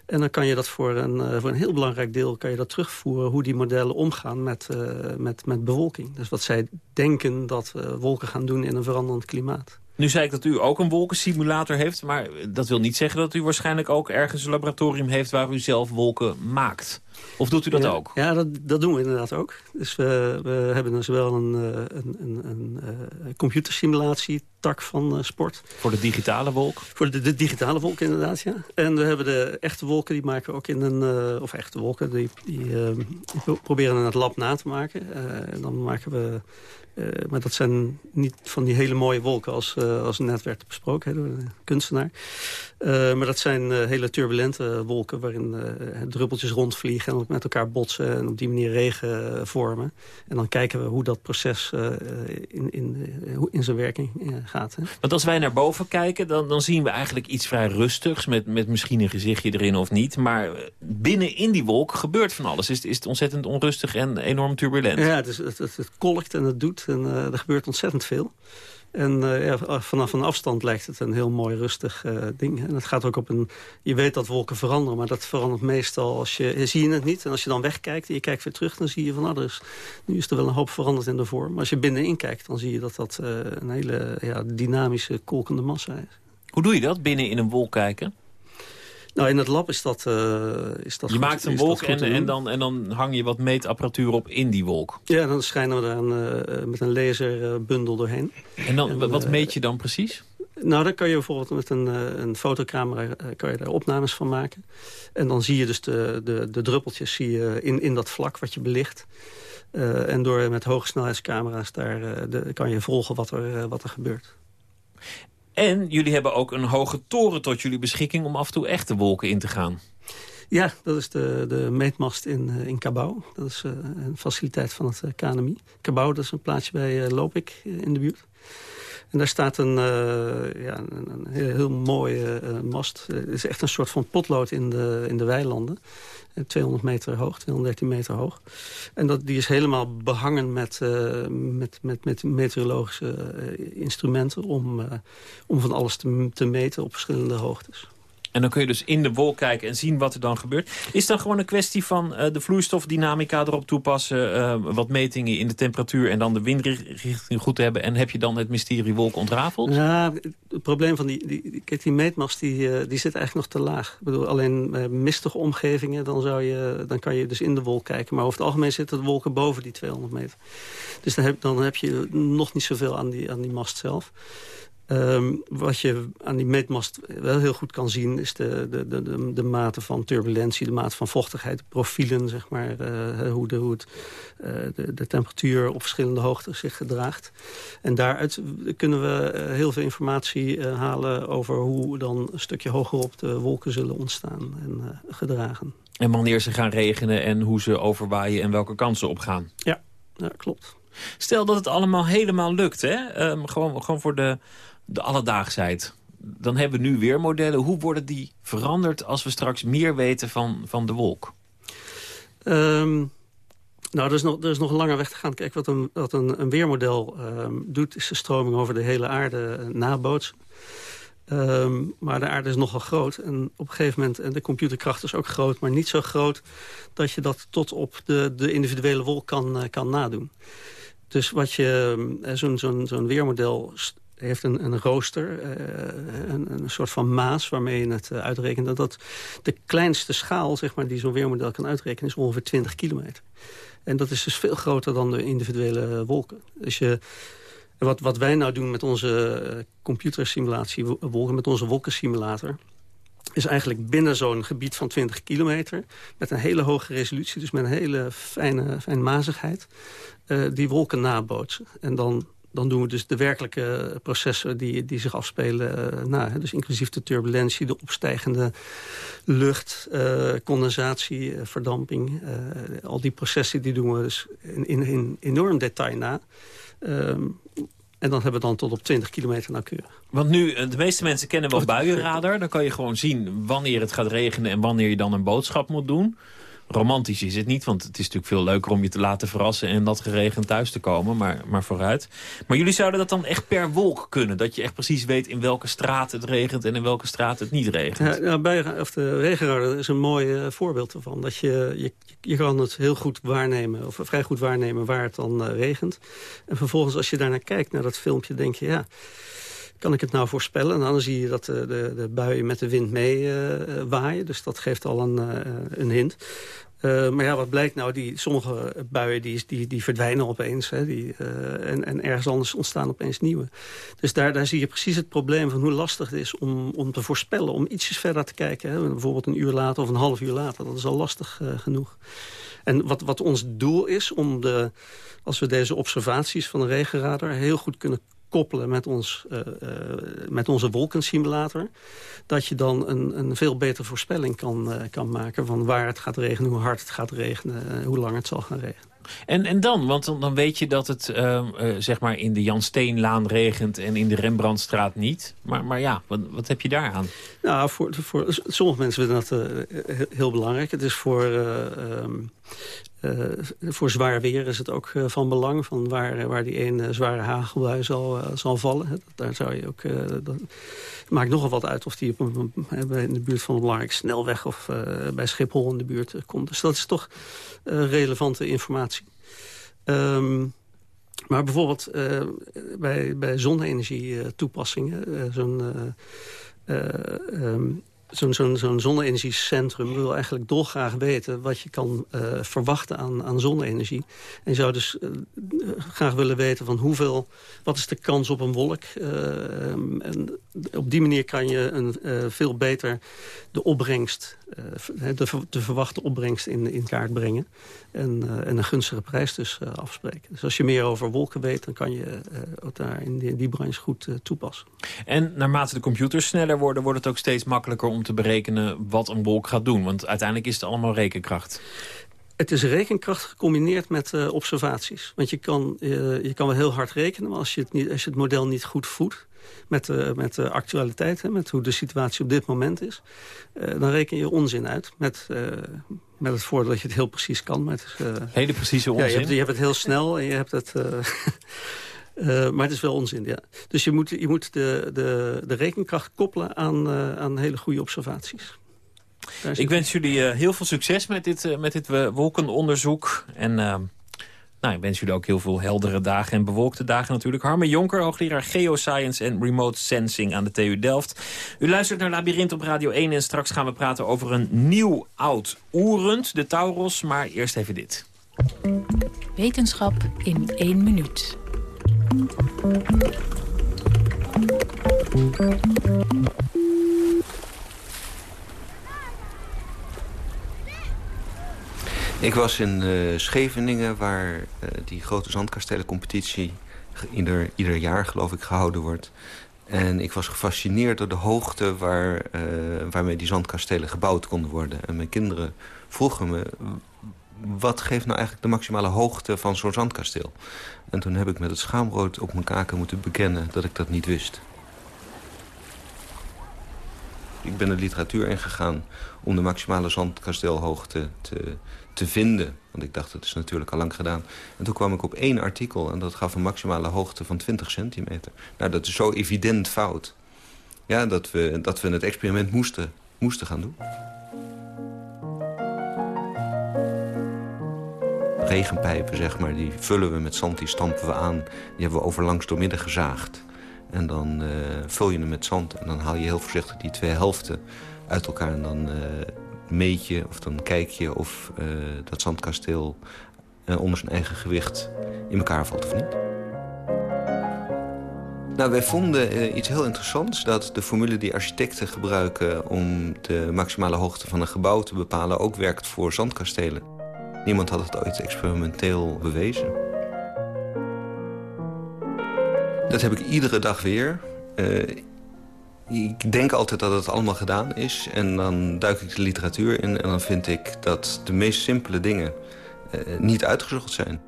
En dan kan je dat voor een, uh, voor een heel belangrijk deel kan je dat terugvoeren... hoe die modellen omgaan met, met, met bewolking. Dus wat zij denken dat wolken gaan doen in een veranderend klimaat. Nu zei ik dat u ook een wolkensimulator heeft, maar dat wil niet zeggen dat u waarschijnlijk ook ergens een laboratorium heeft waar u zelf wolken maakt. Of doet u dat ja, ook? Ja, dat, dat doen we inderdaad ook. Dus we, we hebben dus wel een, eh, een, een, een, een computersimulatie tak van uh, sport. Voor de digitale wolk? Voor de, de, digitale wolk inderdaad, ja. En we hebben de echte wolken, die maken we ook in een... Uh, of echte wolken, die, die, uh, die proberen in het lab na te maken. en dan maken we... maar dat zijn niet van die hele mooie wolken als, als net werd besproken door de kunstenaar. maar dat zijn hele turbulente wolken waarin druppeltjes rondvliegen en met elkaar botsen en op die manier regen vormen. En dan kijken we hoe dat proces in, in, in zijn werking gaat. Hè? Want als wij naar boven kijken, dan, dan zien we eigenlijk iets vrij rustigs... Met, met misschien een gezichtje erin of niet. Maar binnen in die wolk gebeurt van alles. Is, is het ontzettend onrustig en enorm turbulent? Ja, het, is, het, het, het kolkt en het doet en uh, er gebeurt ontzettend veel. En uh, ja, vanaf een afstand lijkt het een heel mooi rustig uh, ding. En het gaat ook op een... Je weet dat wolken veranderen, maar dat verandert meestal als je... Zie je het niet. En als je dan wegkijkt en je kijkt weer terug... dan zie je van, is, nu is er wel een hoop veranderd in de vorm. Maar als je binnenin kijkt, dan zie je dat dat een hele ja, dynamische, kolkende massa is. Hoe doe je dat, binnen in een wolk kijken? Nou, in het lab is dat, uh, is dat Je goed, maakt een wolk en, en, dan, en dan hang je wat meetapparatuur op in die wolk. Ja, dan schijnen we daar een, uh, met een laserbundel doorheen. En, dan, En, wat eh, meet je dan precies? Nou, dan kan je bijvoorbeeld met een, een fotocamera kan je daar opnames van maken. En dan zie je dus de, de, de druppeltjes zie je in, in dat vlak wat je belicht. Uh, en door met hogesnelheidscamera's daar de, kan je volgen wat er, wat er gebeurt. En jullie hebben ook een hoge toren tot jullie beschikking... om af en toe echte wolken in te gaan. Ja, dat is de, de meetmast in, in Cabau. Dat is uh, een faciliteit van het uh, KNMI. Cabau, dat is een plaatsje bij uh, Lopik in de buurt. En daar staat een, ja, een, heel, mooie mast. Het is echt een soort van potlood in de, in de weilanden. 200 meter hoog, 213 meter hoog. En dat, die is helemaal behangen met, uh, met, met, met meteorologische instrumenten... om, om van alles te, te meten op verschillende hoogtes. En dan kun je dus in de wolk kijken en zien wat er dan gebeurt. Is dan gewoon een kwestie van uh, de vloeistofdynamica erop toepassen... Uh, wat metingen in de temperatuur en dan de windrichting goed hebben... en heb je dan het mysterie wolk ontrafeld? Ja, het probleem van die, die, kijk, die meetmast die, uh, die zit eigenlijk nog te laag. Ik bedoel, alleen mistige omgevingen, dan, zou je, dan kan je dus in de wolk kijken. Maar over het algemeen zitten de wolken boven die 200 meter. Dus dan heb, dan heb je nog niet zoveel aan die, aan die mast zelf. Um, wat je aan die meetmast wel heel goed kan zien... is de, de, de, de mate van turbulentie, de mate van vochtigheid... de profielen, zeg maar, uh, hoe, de, hoe het, uh, de, de temperatuur op verschillende hoogtes zich gedraagt. En daaruit kunnen we uh, heel veel informatie halen... over hoe dan een stukje hogerop de wolken zullen ontstaan en gedragen. En wanneer ze gaan regenen en hoe ze overwaaien... en welke kansen opgaan. Ja, ja klopt. Stel dat het allemaal helemaal lukt, hè? Um, gewoon, gewoon voor de de alledaagsheid. Dan hebben we nu weer modellen. Hoe worden die veranderd als we straks meer weten van, van de wolk? Um, nou, er is, nog, er is nog een lange weg te gaan. Kijk, wat een, wat een, een weermodel um, doet... is de stroming over de hele aarde nabootsen. Um, maar de aarde is nogal groot. En op een gegeven moment, en de computerkracht is ook groot... maar niet zo groot dat je dat tot op de, de individuele wolk kan, uh, kan nadoen. Dus wat je, zo'n zo'n zo'n weermodel heeft een, een rooster, uh, een, een soort van maas waarmee je het uh, uitrekent. Dat, dat de kleinste schaal zeg maar, die zo'n weermodel kan uitrekenen is ongeveer 20 kilometer. En dat is dus veel groter dan de individuele wolken. Dus je, wat, wat wij nou doen met onze computersimulatie, wolken, met onze wolkensimulator is eigenlijk binnen zo'n gebied van 20 kilometer... met een hele hoge resolutie, dus met een hele fijne, fijne mazigheid... Uh, die wolken nabootsen. En dan dan doen we dus de werkelijke processen die, die zich afspelen. Uh, nou, dus inclusief de turbulentie, de opstijgende lucht, uh, condensatie, uh, verdamping. al die processen die doen we dus in, in, in enorm detail na. Um, en dan hebben we dan tot op 20 kilometer nauwkeurig. Want nu, de meeste mensen kennen wel buienradar. Dan kan je gewoon zien wanneer het gaat regenen en wanneer je dan een boodschap moet doen romantisch is het niet, want het is natuurlijk veel leuker om je te laten verrassen en dat geregend thuis te komen, maar, maar vooruit. Maar jullie zouden dat dan echt per wolk kunnen, dat je echt precies weet in welke straat het regent en in welke straat het niet regent. Ja, nou, bij, of de regenradar is een mooi uh, voorbeeld ervan, dat je, je, je kan het heel goed waarnemen, of vrij goed waarnemen waar het dan uh, regent. En vervolgens als je daarnaar kijkt, naar dat filmpje, denk je ja... kan ik het nou voorspellen? En dan zie je dat de, de, de buien met de wind mee waaien. Dus dat geeft al een, een hint. Maar ja, wat blijkt nou? Die, sommige buien die, die, die verdwijnen opeens. Hè, die, en, en ergens anders ontstaan opeens nieuwe. Dus daar, daar zie je precies het probleem van hoe lastig het is om, om te voorspellen. Om ietsjes verder te kijken. Hè, bijvoorbeeld een uur later of een half uur later. Dat is al lastig genoeg. En wat, wat ons doel is, om de, als we deze observaties van de regenradar heel goed kunnen koppelen met, ons, uh, uh, met onze wolkensimulator... dat je dan een, een veel betere voorspelling kan, uh, kan maken... van waar het gaat regenen, hoe hard het gaat regenen... hoe lang het zal gaan regenen. En, en dan? Want dan, dan weet je dat het ehm, zeg maar in de Jan Steenlaan regent... en in de Rembrandtstraat niet. Maar, maar ja, wat, wat heb je daar aan? Nou, voor, voor sommige mensen vinden dat heel belangrijk. Het is voor... Um, uh, voor zwaar weer is het ook uh, van belang. Van waar, waar die een zware hagelbui zal, zal vallen. Daar zou je ook, dat maakt nogal wat uit of die op in de buurt van een belangrijke snelweg... of bij Schiphol in de buurt komt. Dus dat is toch relevante informatie. Um, maar bijvoorbeeld bij, bij zonne-energie toepassingen... zo'n um, zo'n zo'n zo'n zonne-energiecentrum wil eigenlijk dolgraag weten... wat je kan uh, verwachten aan, aan zonne-energie. En je zou dus uh, graag willen weten van hoeveel... wat is de kans op een wolk. Uh, en op die manier kan je een, veel beter de opbrengst... de, de verwachte opbrengst in, in kaart brengen. En, en een gunstige prijs dus afspreken. Dus als je meer over wolken weet... dan kan je ook daar in die, die branche goed toepassen. En naarmate de computers sneller worden... wordt het ook steeds makkelijker om om te berekenen wat een wolk gaat doen? Want uiteindelijk is het allemaal rekenkracht. Het is rekenkracht gecombineerd met uh, observaties. Want je kan, uh, je kan wel heel hard rekenen, maar als je het, niet, als je het model niet goed voedt... met, uh, met de actualiteit, hè, met hoe de situatie op dit moment is... dan reken je onzin uit. Met, met het voordeel dat je het heel precies kan. Is, Hele precieze onzin? Ja, je, hebt, je hebt het heel snel en je hebt het... Uh, maar het is wel onzin, ja. Dus je moet, je moet de, de, de rekenkracht koppelen aan, uh, aan hele goede observaties. Ik wens jullie uh, heel veel succes met dit, met dit wolkenonderzoek. En nou, ik wens jullie ook heel veel heldere dagen en bewolkte dagen natuurlijk. Harme Jonker, hoogleraar Geoscience en Remote Sensing aan de TU Delft. U luistert naar Labyrinth op Radio 1 en straks gaan we praten over een nieuw oud oerend, de Tauros. Maar eerst even dit. Wetenschap in één minuut. Ik was in uh, Scheveningen, waar uh, die grote zandkastelencompetitie ieder, ieder jaar, geloof ik, gehouden wordt. En ik was gefascineerd door de hoogte waar, uh, waarmee die zandkastelen gebouwd konden worden. En mijn kinderen vroegen me, wat geeft nou eigenlijk de maximale hoogte van zo'n zandkasteel? En toen heb ik met het schaamrood op mijn kaken moeten bekennen dat ik dat niet wist. Ik ben de literatuur ingegaan om de maximale zandkasteelhoogte te, te vinden. Want ik dacht, dat is natuurlijk al lang gedaan. En toen kwam ik op één artikel en dat gaf een maximale hoogte van 20 centimeter. Nou, dat is zo evident fout. Ja, dat we, dat we het experiment moesten, moesten gaan doen. regenpijpen, zeg maar, die vullen we met zand, die stampen we aan. Die hebben we overlangs doormidden gezaagd. En dan uh, vul je hem met zand en dan haal je heel voorzichtig die twee helften uit elkaar. En dan uh, meet je of dan kijk je of uh, dat zandkasteel onder zijn eigen gewicht in elkaar valt of niet. Nou, wij vonden iets heel interessants. Dat de formule die architecten gebruiken om de maximale hoogte van een gebouw te bepalen... ook werkt voor zandkastelen. Niemand had het ooit experimenteel bewezen. Dat heb ik iedere dag weer. Uh, ik denk altijd dat het allemaal gedaan is. En dan duik ik de literatuur in en dan vind ik dat de meest simpele dingen uh, niet uitgezocht zijn.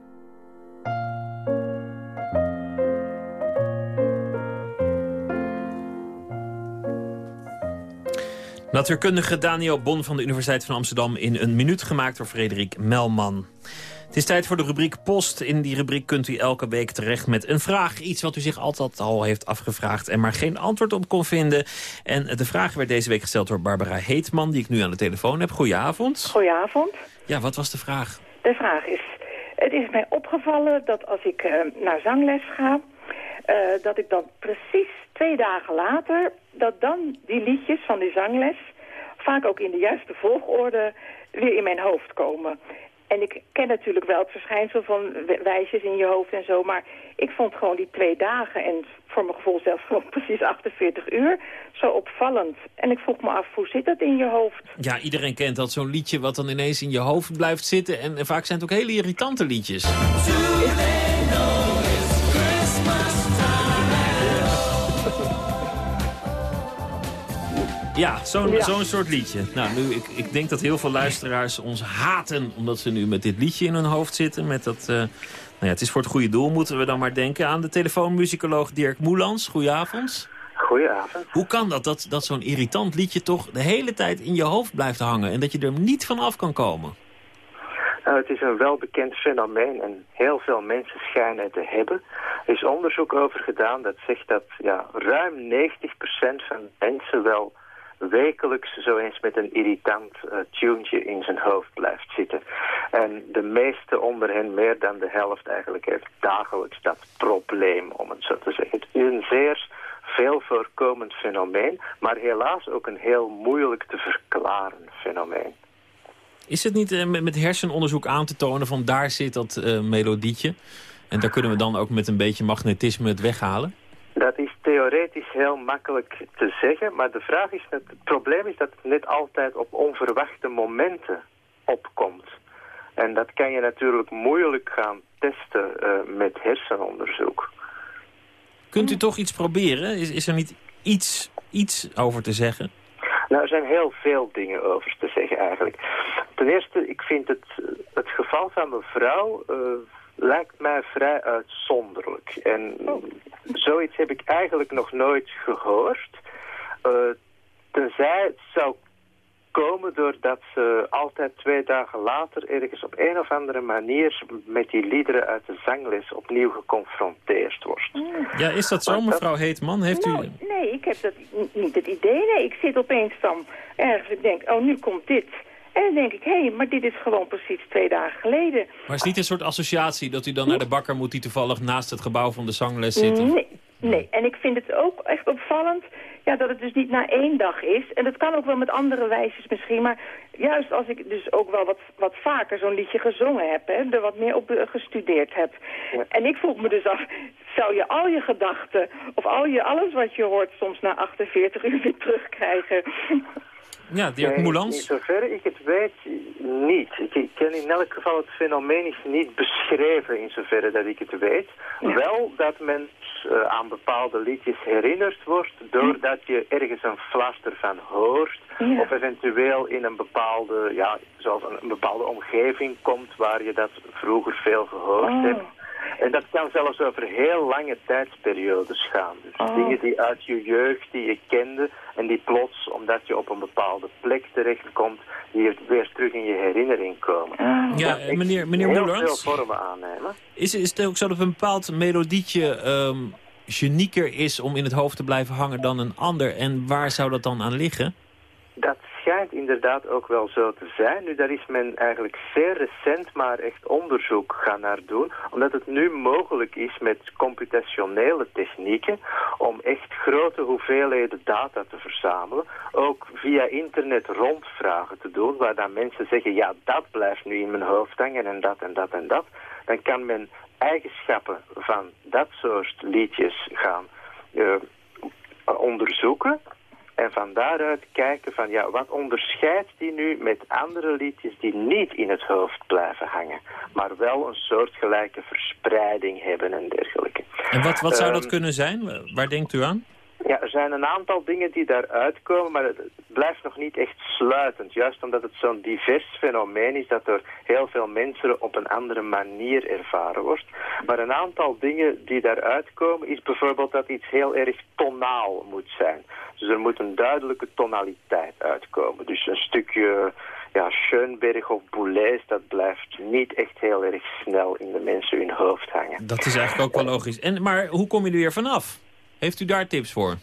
Natuurkundige Daniel Bon van de Universiteit van Amsterdam... in een minuut gemaakt door Frederik Melman. Het is tijd voor de rubriek Post. In die rubriek kunt u elke week terecht met een vraag. Iets wat u zich altijd al heeft afgevraagd en maar geen antwoord op kon vinden. En de vraag werd deze week gesteld door Barbara Heetman, die ik nu aan de telefoon heb. Goedenavond. Goedenavond. Ja, wat was de vraag? De vraag is, het is mij opgevallen dat als ik uh, naar zangles ga eh, dat ik dan precies twee dagen later... dat dan die liedjes van die zangles... vaak ook in de juiste volgorde weer in mijn hoofd komen. En ik ken natuurlijk wel het verschijnsel van wijsjes in je hoofd en zo... maar ik vond gewoon die twee dagen en voor mijn gevoel zelfs gewoon precies 48 uur zo opvallend. En ik vroeg me af, hoe zit dat in je hoofd? Ja, iedereen kent dat, zo'n liedje wat dan ineens in je hoofd blijft zitten. En, vaak zijn het ook hele irritante liedjes. Ja, zo'n zo'n soort liedje. Nou, nu, ik, ik denk dat heel veel luisteraars ons haten... omdat ze nu met dit liedje in hun hoofd zitten. Met dat, uh, nou ja, het is voor het goede doel, moeten we dan maar denken... aan de telefoonmuzikoloog Dirk Moelans. Goedenavond. Goedenavond. Hoe kan dat, dat, dat zo'n irritant liedje toch de hele tijd in je hoofd blijft hangen... en dat je er niet van af kan komen? Nou, het is een welbekend fenomeen en heel veel mensen schijnen het te hebben. Er is onderzoek over gedaan dat zegt dat ja, ruim 90% van mensen wel wekelijks zo eens met een irritant uh, tuentje in zijn hoofd blijft zitten. En de meeste onder hen, meer dan de helft eigenlijk, heeft dagelijks dat probleem, om het zo te zeggen. Het is een zeer veel voorkomend fenomeen, maar helaas ook een heel moeilijk te verklaren fenomeen. Is het niet uh, met hersenonderzoek aan te tonen van daar zit dat uh, melodietje? En daar kunnen we dan ook met een beetje magnetisme het weghalen? Dat is theoretisch heel makkelijk te zeggen, maar de vraag is, het probleem is dat het niet altijd op onverwachte momenten opkomt. En dat kan je natuurlijk moeilijk gaan testen uh, met hersenonderzoek. Kunt u toch iets proberen? Is, is er niet iets, iets over te zeggen? Nou, er zijn heel veel dingen over te zeggen eigenlijk. Ten eerste, ik vind het, het geval van mevrouw... Uh, lijkt mij vrij uitzonderlijk. En zoiets heb ik eigenlijk nog nooit gehoord. Uh, tenzij het zou komen doordat ze altijd twee dagen later ergens op een of andere manier met die liederen uit de zangles opnieuw geconfronteerd wordt. Ja, is dat zo, mevrouw Heetman? Heeft nou, u... Nee, ik heb dat niet het idee. Nee, ik zit opeens dan ergens, ik denk, oh, nu komt dit. En dan denk ik, hé, hey, maar dit is gewoon precies twee dagen geleden. Maar is het niet een soort associatie dat u dan naar de bakker moet... die toevallig naast het gebouw van de zangles zit? Nee, nee. En ik vind het ook echt opvallend ja, dat het dus niet na één dag is. En dat kan ook wel met andere wijsjes misschien. Maar juist als ik dus ook wel wat, wat vaker zo'n liedje gezongen heb... Hè, er wat meer op gestudeerd heb. En ik vroeg me dus af, zou je al je gedachten... of al je, alles wat je hoort soms na 48 uur weer terugkrijgen... Ja, Dirk nee? In zover ik het weet, niet. Ik ken in elk geval het fenomeen is niet beschreven in zoverre dat ik het weet. Wel dat men uh, aan bepaalde liedjes herinnerd wordt doordat je ergens een flaster van hoort. Of eventueel in een bepaalde, ja, zoals een, een, bepaalde omgeving komt waar je dat vroeger veel gehoord oh. hebt. En dat kan zelfs over heel lange tijdsperiodes gaan. Dus Oh. dingen die uit je jeugd, die je kende... en die plots, omdat je op een bepaalde plek terechtkomt... die weer terug in je herinnering komen. Ja, Dat meneer, meneer heel Moulans, veel vormen aannemen. is, is het ook zo dat een bepaald melodietje ehm genieker is... om in het hoofd te blijven hangen dan een ander? En waar zou dat dan aan liggen? Dat schijnt inderdaad ook wel zo te zijn. Nu, daar is men eigenlijk zeer recent maar echt onderzoek gaan naar doen. Omdat het nu mogelijk is met computationele technieken... om echt grote hoeveelheden data te verzamelen. Ook via internet rondvragen te doen... waar dan mensen zeggen, ja, dat blijft nu in mijn hoofd hangen en dat en dat en dat. Dan kan men eigenschappen van dat soort liedjes gaan uh, onderzoeken... En van daaruit kijken van ja, wat onderscheidt die nu met andere liedjes die niet in het hoofd blijven hangen. Maar wel een soortgelijke verspreiding hebben en dergelijke. En wat, wat zou dat Um, kunnen zijn? Waar denkt u aan? Ja, er zijn een aantal dingen die daaruit komen, maar het blijft nog niet echt sluitend. Juist omdat het zo'n divers fenomeen is dat door heel veel mensen op een andere manier ervaren wordt. Maar een aantal dingen die daaruit komen is bijvoorbeeld dat iets heel erg tonaal moet zijn. Dus er moet een duidelijke tonaliteit uitkomen. Dus een stukje ja, Schoenberg of Boulez, dat blijft niet echt heel erg snel in de mensen hun hoofd hangen. Dat is eigenlijk ook wel logisch. En, maar hoe kom je er weer vanaf? Heeft u daar tips voor?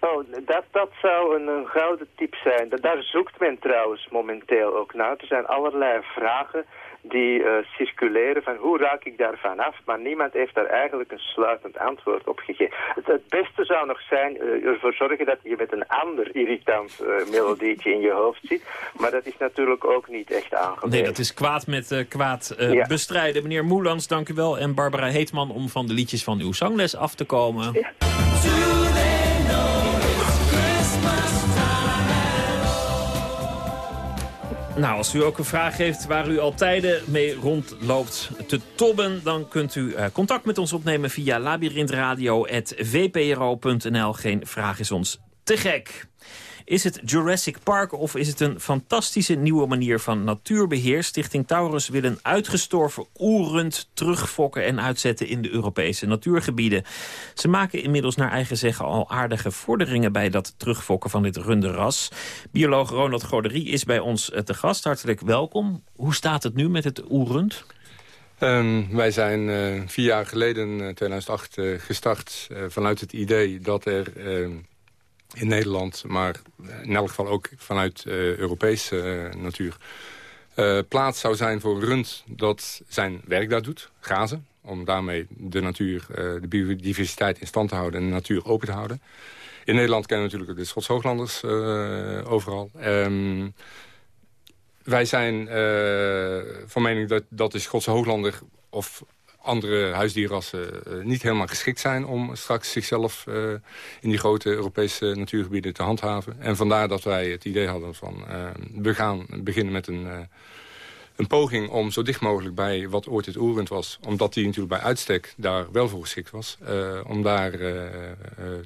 Oh, dat, dat zou een, een gouden tip zijn. Da- Daar zoekt men trouwens momenteel ook naar. Er zijn allerlei vragen die eh, circuleren van hoe raak ik daar vanaf, maar niemand heeft daar eigenlijk een sluitend antwoord op gegeven. Het, het beste zou nog zijn uh, ervoor zorgen dat je met een ander irritant uh, melodietje in je hoofd zit, maar dat is natuurlijk ook niet echt aangewezen. Nee, dat is kwaad met kwaad ja. bestrijden. Meneer Moelans, dank u wel. En Barbara Heetman om van de liedjes van uw zangles af te komen. Ja. Nou, als u ook een vraag heeft waar u al tijden mee rondloopt te tobben... dan kunt u uh, contact met ons opnemen via labyrinthradio.vpro.nl. Geen vraag is ons te gek. Is het Jurassic Park of is het een fantastische nieuwe manier van natuurbeheer? Stichting Taurus wil een uitgestorven oerend terugfokken en uitzetten in de Europese natuurgebieden. Ze maken inmiddels naar eigen zeggen al aardige vorderingen bij dat terugfokken van dit runderras. Bioloog Ronald Goderie is bij ons eh, te gast. Hartelijk welkom. Hoe staat het nu met het oerend? Um, wij zijn uh, vier jaar geleden, uh, 2008, uh, gestart vanuit het idee dat er ehm, in Nederland, maar in elk geval ook vanuit uh, Europese uh, natuur... Uh, plaats zou zijn voor rund dat zijn werk daar doet, grazen... om daarmee de natuur, de biodiversiteit in stand te houden... en de natuur open te houden. In Nederland kennen we natuurlijk de Schotshooglanders overal. Um, wij zijn van mening dat, dat de Schotse Hooglander... of andere huisdierrassen uh, niet helemaal geschikt zijn... om straks zichzelf uh, in die grote Europese natuurgebieden te handhaven. En vandaar dat wij het idee hadden van... Uh, we gaan beginnen met een, een poging om zo dicht mogelijk bij wat ooit het oerend was... omdat die natuurlijk bij uitstek daar wel voor geschikt was... om daar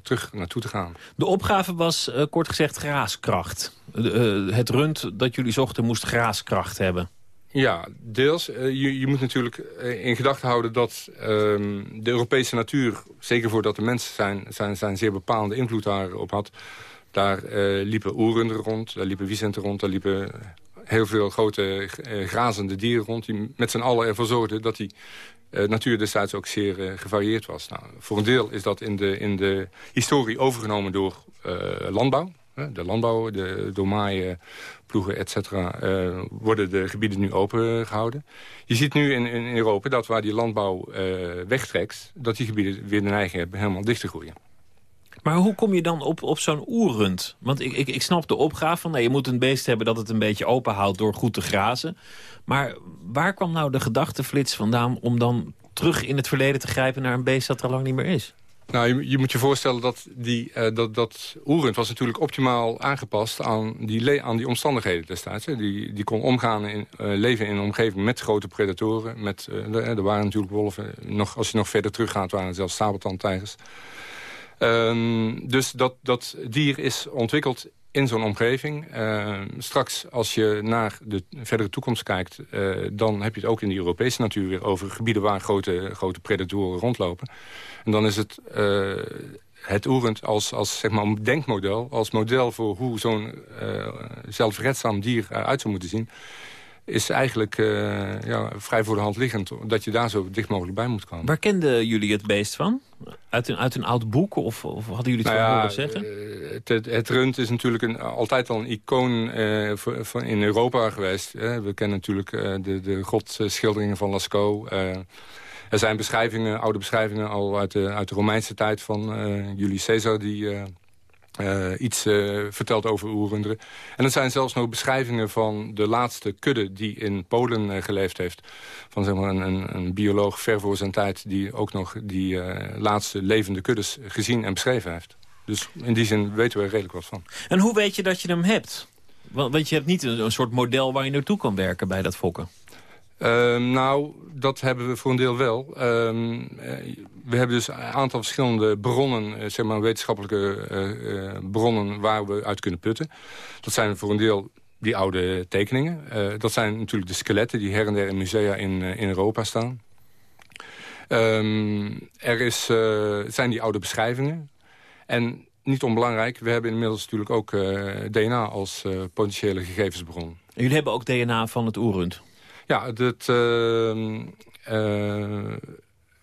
terug naartoe te gaan. De opgave was, kort gezegd, graaskracht. het rund dat jullie zochten moest graaskracht hebben. Ja, deels. Uh, je, je, moet natuurlijk uh, in gedachten houden dat um, de Europese natuur... zeker voordat de mensen zijn, zijn, zijn zeer bepaalde invloed daarop had... daar uh, liepen oerenden rond, daar liepen wiesenten rond... daar liepen heel veel grote grazende dieren rond... die met z'n allen ervoor zorgden dat die natuur destijds ook zeer gevarieerd was. Nou, voor een deel is dat in de, in de historie overgenomen door landbouw. De landbouw, de doormaaien, ploegen, et cetera, uh, worden de gebieden nu open gehouden. Je ziet nu in, in Europa dat waar die landbouw uh, wegtrekt... dat die gebieden weer de neiging hebben helemaal dicht te groeien. Maar hoe kom je dan op, op zo'n oerrund? Want ik, ik, ik snap de opgave van... Nou, je moet een beest hebben dat het een beetje open houdt door goed te grazen. Maar waar kwam nou de gedachteflits vandaan... om dan terug in het verleden te grijpen naar een beest dat er lang niet meer is? Nou, je, je, moet je voorstellen dat die, uh, dat, dat oerend was natuurlijk optimaal aangepast aan die, aan die omstandigheden destijds. Hè. Die, die kon omgaan in uh, leven in een omgeving met grote predatoren. Met, uh, er waren natuurlijk wolven. Nog, als je nog verder teruggaat waren zelfs sabeltandtijgers. Um, dus dat, dat dier is ontwikkeld in zo'n omgeving. Uh, straks, als je naar de verdere toekomst kijkt... Dan heb je het ook in de Europese natuur weer over gebieden... waar grote, grote predatoren rondlopen. En dan is het, uh, het oerend als, als zeg maar, denkmodel... als model voor hoe zo'n zelfredzaam dier eruit zou moeten zien is eigenlijk uh, ja, vrij voor de hand liggend... dat je daar zo dicht mogelijk bij moet komen. Waar kenden jullie het beest van? Uit een, uit een oud boek? Of, of hadden jullie het nou ja, horen zeggen? Uh, het, het, rund is natuurlijk een, altijd al een icoon uh, voor, in Europa geweest. We kennen natuurlijk de, de godschilderingen van Lascaux... er zijn beschrijvingen, oude beschrijvingen al uit de, uit de Romeinse tijd van Julius Caesar... die uh, iets uh, vertelt over oerrunderen. En er zijn zelfs nog beschrijvingen van de laatste kudde die in Polen geleefd heeft. Van zeg maar, een, een, bioloog ver voor zijn tijd die ook nog die laatste levende kuddes gezien en beschreven heeft. Dus in die zin weten we er redelijk wat van. En hoe weet je dat je hem hebt? Want je hebt niet een soort model waar je naartoe kan werken bij dat fokken. Uh, nou, dat hebben we voor een deel wel. Uh, we hebben dus een aantal verschillende bronnen, eh, zeg maar wetenschappelijke uh, bronnen waar we uit kunnen putten. Dat zijn voor een deel die oude tekeningen. dat zijn natuurlijk de skeletten die her en der in musea in, in Europa staan. Um, er is, zijn die oude beschrijvingen. En niet onbelangrijk, we hebben inmiddels natuurlijk ook DNA als potentiële gegevensbron. En jullie hebben ook DNA van het oerend? Ja, dat, uh, uh,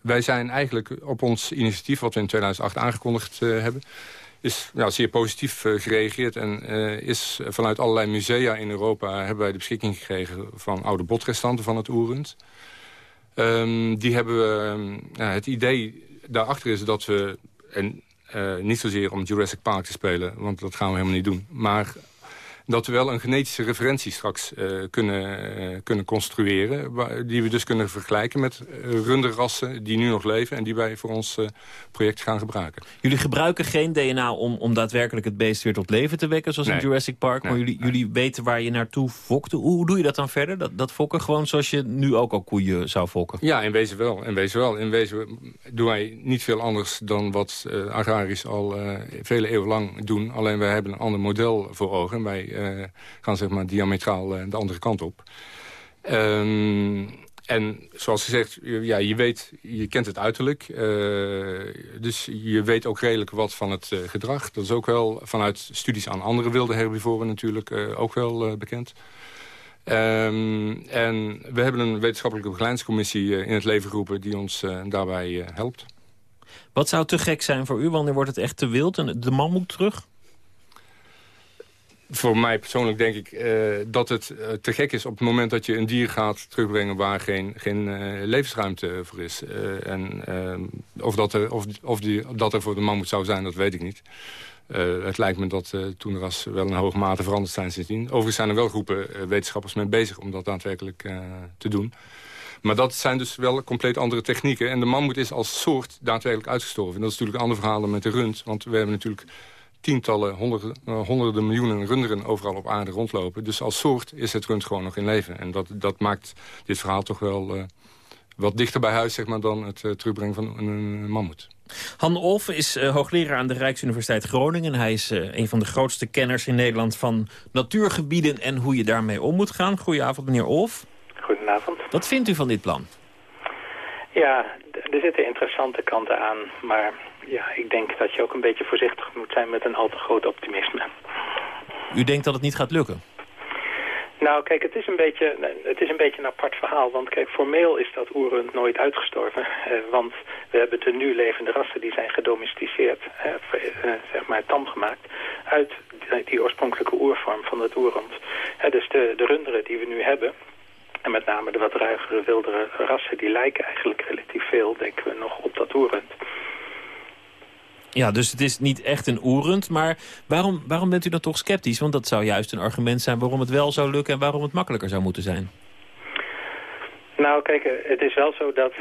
wij zijn eigenlijk op ons initiatief... wat we in 2008 aangekondigd uh, hebben... is ja, zeer positief gereageerd. En is vanuit allerlei musea in Europa hebben wij de beschikking gekregen... van oude botrestanten van het oerend. Um, die hebben we... ja, het idee daarachter is dat we... En, niet zozeer om Jurassic Park te spelen, want dat gaan we helemaal niet doen. Maar dat we wel een genetische referentie straks uh, kunnen, uh, kunnen construeren... die we dus kunnen vergelijken met uh, runderrassen die nu nog leven... en die wij voor ons project gaan gebruiken. Jullie gebruiken geen DNA om, om daadwerkelijk het beest weer tot leven te wekken... zoals in Jurassic Park, maar jullie, jullie weten waar je naartoe fokte. Hoe doe je dat dan verder? Dat, dat fokken gewoon zoals je nu ook al koeien zou fokken? Ja, in wezen wel. In wezen, wel. In wezen doen wij niet veel anders dan wat agrarisch al vele eeuwen lang doen. Alleen wij hebben een ander model voor ogen. Wij gaan zeg maar diametraal uh, de andere kant op. Um, en zoals gezegd, ja, je weet, je kent het uiterlijk. Uh, dus je weet ook redelijk wat van het gedrag. Dat is ook wel vanuit studies aan andere wilde herbivoren natuurlijk ook wel bekend. Um, en we hebben een wetenschappelijke begeleidingscommissie in het leven geroepen... die ons daarbij helpt. Wat zou te gek zijn voor u? Wanneer wordt het echt te wild en de man moet terug? Voor mij persoonlijk denk ik uh, dat het uh, te gek is op het moment dat je een dier gaat terugbrengen waar geen, geen uh, levensruimte voor is. en of, dat er, of, of die, dat er voor de mammoet zou zijn, dat weet ik niet. het lijkt me dat toen er als wel een hoge mate veranderd zijn sindsdien. Overigens zijn er wel groepen wetenschappers mee bezig om dat daadwerkelijk te doen. Maar dat zijn dus wel compleet andere technieken. En de mammoet is als soort daadwerkelijk uitgestorven. En dat is natuurlijk een ander verhaal dan met de rund. Want we hebben natuurlijk tientallen, honderden, uh, honderden miljoenen runderen overal op aarde rondlopen. Dus als soort is het rund gewoon nog in leven. En dat, dat maakt dit verhaal toch wel uh, wat dichter bij huis zeg maar, dan het uh, terugbrengen van een, een mammoet. Han Olf is uh, hoogleraar aan de Rijksuniversiteit Groningen. Hij is uh, een van de grootste kenners in Nederland van natuurgebieden... en hoe je daarmee om moet gaan. Goedenavond, meneer Olf. Goedenavond. Wat vindt u van dit plan? Ja, er zitten interessante kanten aan, maar ja, ik denk dat je ook een beetje voorzichtig moet zijn met een al te groot optimisme. U denkt dat het niet gaat lukken? Nou, kijk, het is, een beetje, het is een beetje een apart verhaal. Want kijk, formeel is dat oerend nooit uitgestorven. Eh, want we hebben de nu levende rassen die zijn gedomesticeerd, eh, eh, zeg maar tam gemaakt, uit die oorspronkelijke oervorm van het oerend. Eh, dus de, de runderen die we nu hebben, en met name de wat ruigere, wildere rassen, die lijken eigenlijk relatief veel, denken we, nog op dat oerend. Ja, dus het is niet echt een oerend. Maar waarom, waarom bent u dan toch sceptisch? Want dat zou juist een argument zijn waarom het wel zou lukken... en waarom het makkelijker zou moeten zijn. Nou, kijk, het is wel zo dat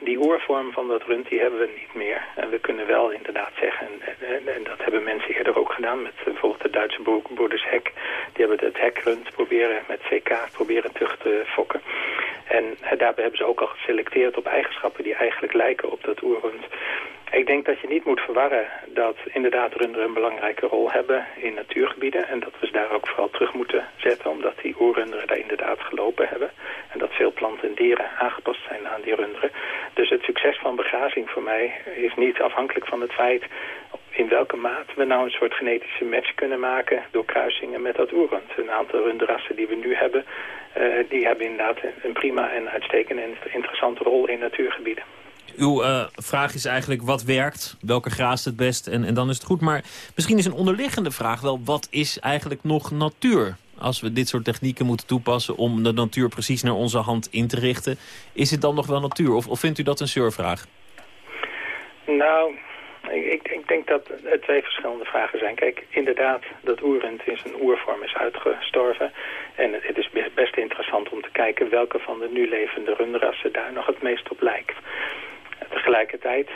die oervorm van dat rund, die hebben we niet meer. En we kunnen wel inderdaad zeggen, en, en, dat hebben mensen eerder ook gedaan... met bijvoorbeeld de Duitse broeders Hek. Die hebben het hekrund proberen met CK proberen terug te fokken. En daarbij hebben ze ook al geselecteerd op eigenschappen die eigenlijk lijken op dat oerrund. Ik denk dat je niet moet verwarren dat inderdaad runderen een belangrijke rol hebben in natuurgebieden. En dat we ze daar ook vooral terug moeten zetten, omdat die oerrunderen daar inderdaad gelopen hebben. En dat veel planten en dieren aangepast zijn aan die runderen. Dus het succes van begrazing voor mij is niet afhankelijk van het feit in welke mate we nou een soort genetische match kunnen maken door kruisingen met dat oerend. Een aantal runderassen die we nu hebben, uh, die hebben inderdaad een prima en uitstekende en interessante rol in natuurgebieden. Uw uh, vraag is eigenlijk wat werkt, welke graast het best en, en dan is het goed. Maar misschien is een onderliggende vraag wel, wat is eigenlijk nog natuur? Als we dit soort technieken moeten toepassen om de natuur precies naar onze hand in te richten. Is het dan nog wel natuur of, of vindt u dat een survraag? Nou, ik, ik, denk dat het twee verschillende vragen zijn. Kijk, inderdaad, dat oerend in zijn oervorm is uitgestorven. En het, is best interessant om te kijken welke van de nu levende rundrassen daar nog het meest op lijkt. Tegelijkertijd,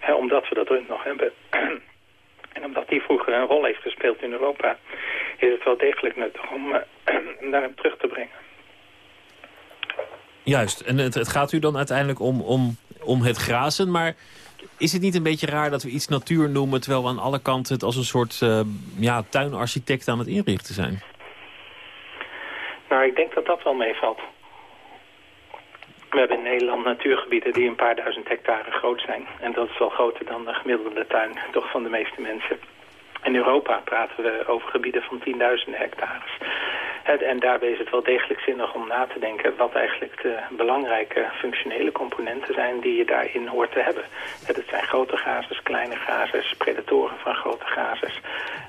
eh, omdat we dat rund nog hebben... en omdat die vroeger een rol heeft gespeeld in Europa... is het wel degelijk nuttig om naar hem terug te brengen. Juist, en het, het gaat u dan uiteindelijk om, om, om het grazen, maar... Is het niet een beetje raar dat we iets natuur noemen... terwijl we aan alle kanten het als een soort uh, ja, tuinarchitect aan het inrichten zijn? Nou, ik denk dat dat wel meevalt. We hebben in Nederland natuurgebieden die een paar duizend hectare groot zijn. En dat is wel groter dan de gemiddelde tuin, toch van de meeste mensen. In Europa praten we over gebieden van tienduizenden hectares. Het, en daarbij is het wel degelijk zinnig om na te denken wat eigenlijk de belangrijke functionele componenten zijn die je daarin hoort te hebben. Het zijn grote gazes, kleine gazes, predatoren van grote gazes,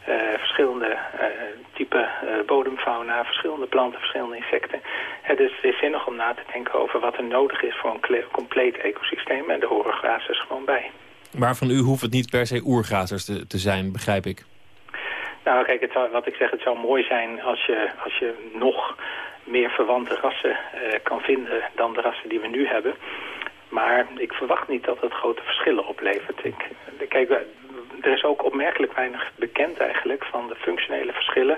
uh, verschillende uh, type uh, bodemfauna, verschillende planten, verschillende insecten. Het is, zinnig om na te denken over wat er nodig is voor een compleet ecosysteem en daar horen grazers gewoon bij. Maar van u hoeft het niet per se oergrazers te, te zijn, begrijp ik. Nou, kijk, het zou, wat ik zeg, het zou mooi zijn als je, als je nog meer verwante rassen uh, kan vinden dan de rassen die we nu hebben. Maar ik verwacht niet dat het grote verschillen oplevert. Ik, kijk, er is ook opmerkelijk weinig bekend eigenlijk van de functionele verschillen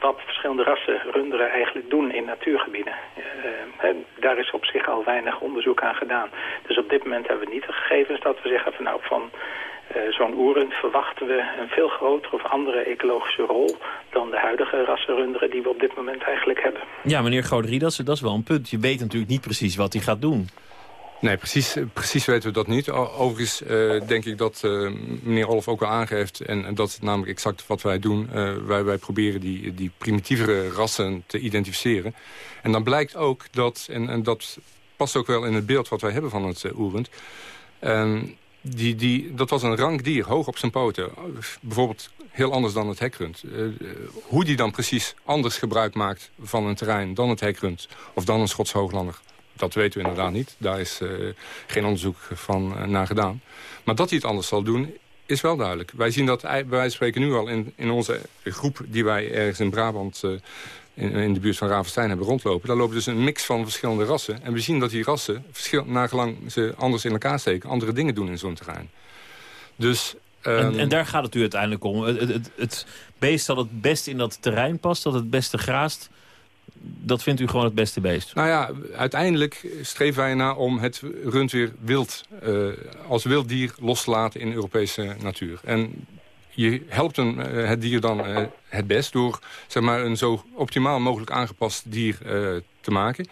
wat verschillende rassen runderen eigenlijk doen in natuurgebieden. Uh, daar is op zich al weinig onderzoek aan gedaan. Dus op dit moment hebben we niet de gegevens dat we zeggen van nou van uh, zo'n oerend verwachten we een veel grotere of andere ecologische rol dan de huidige rassenrunderen die we op dit moment eigenlijk hebben. Ja, meneer is, dat is wel een punt. Je weet natuurlijk niet precies wat hij gaat doen. Nee, precies, precies weten we dat niet. Overigens uh, denk ik dat uh, meneer Olf ook wel aangeeft... En, dat is namelijk exact wat wij doen. Uh, wij, proberen die, die primitievere rassen te identificeren. En dan blijkt ook dat, en, en dat past ook wel in het beeld wat wij hebben van het oerend... die, die, dat was een rank dier, hoog op zijn poten. Bijvoorbeeld heel anders dan het hekrund. hoe die dan precies anders gebruik maakt van een terrein dan het hekrund... of dan een Schots hooglander dat weten we inderdaad niet. Daar is uh, geen onderzoek van uh, naar gedaan. Maar dat hij het anders zal doen, is wel duidelijk. Wij zien dat bij wijze van spreken nu al in, in onze groep... die wij ergens in Brabant uh, in, in, de buurt van Ravenstein hebben rondlopen. Daar lopen dus een mix van verschillende rassen. En we zien dat die rassen, verschil, nagelang ze anders in elkaar steken... andere dingen doen in zo'n terrein. Dus en, en, ehm, daar gaat het u uiteindelijk om. Het, het, het, beest dat het best in dat terrein past, dat het beste graast dat vindt u gewoon het beste beest? Nou ja, uiteindelijk streven wij naar om het rund weer wild, uh, als wild dier los te laten in Europese natuur. En je helpt een, uh, het dier dan uh, het best door zeg maar, een zo optimaal mogelijk aangepast dier te maken.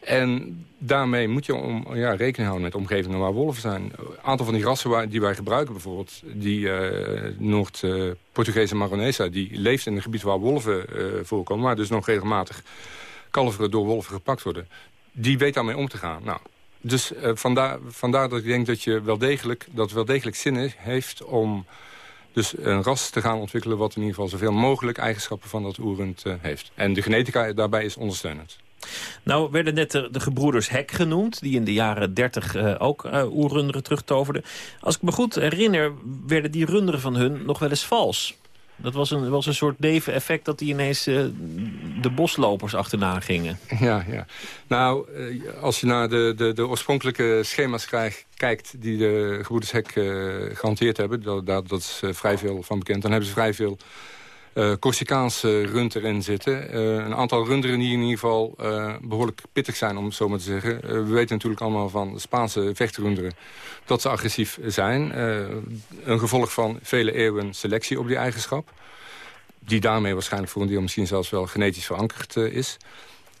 En daarmee moet je om, ja, rekening houden met omgevingen waar wolven zijn. Een aantal van die rassen waar, die wij gebruiken bijvoorbeeld... die uh, Noord-Portugese Maronesa... die leeft in een gebied waar wolven uh, voorkomen... waar dus nog regelmatig kalveren door wolven gepakt worden. Die weet daarmee om te gaan. Nou, dus uh, vandaar, vandaar dat ik denk dat, je wel degelijk, dat wel degelijk zin heeft... om dus een ras te gaan ontwikkelen... wat in ieder geval zoveel mogelijk eigenschappen van dat oerend heeft. En de genetica daarbij is ondersteunend. Nou werden net de, de, gebroeders Hek genoemd... die in de jaren 30 uh, eh, ook uh, oerrunderen terugtoverden. Als ik me goed herinner, werden die runderen van hun nog wel eens vals. Dat was een, was een soort neveneffect dat die ineens uh, de boslopers achterna gingen. Ja, ja. Nou, als je naar de, de, de oorspronkelijke schema's kijkt... die de gebroeders Hek gehanteerd hebben, dat, dat is vrij veel van bekend... dan hebben ze vrij veel uh, Corsicaanse rund erin zitten. Uh, een aantal runderen die in ieder geval uh, behoorlijk pittig zijn, om het zo maar te zeggen. we weten natuurlijk allemaal van Spaanse vechtrunderen dat ze agressief zijn. een gevolg van vele eeuwen selectie op die eigenschap. Die daarmee waarschijnlijk voor een deel misschien zelfs wel genetisch verankerd is.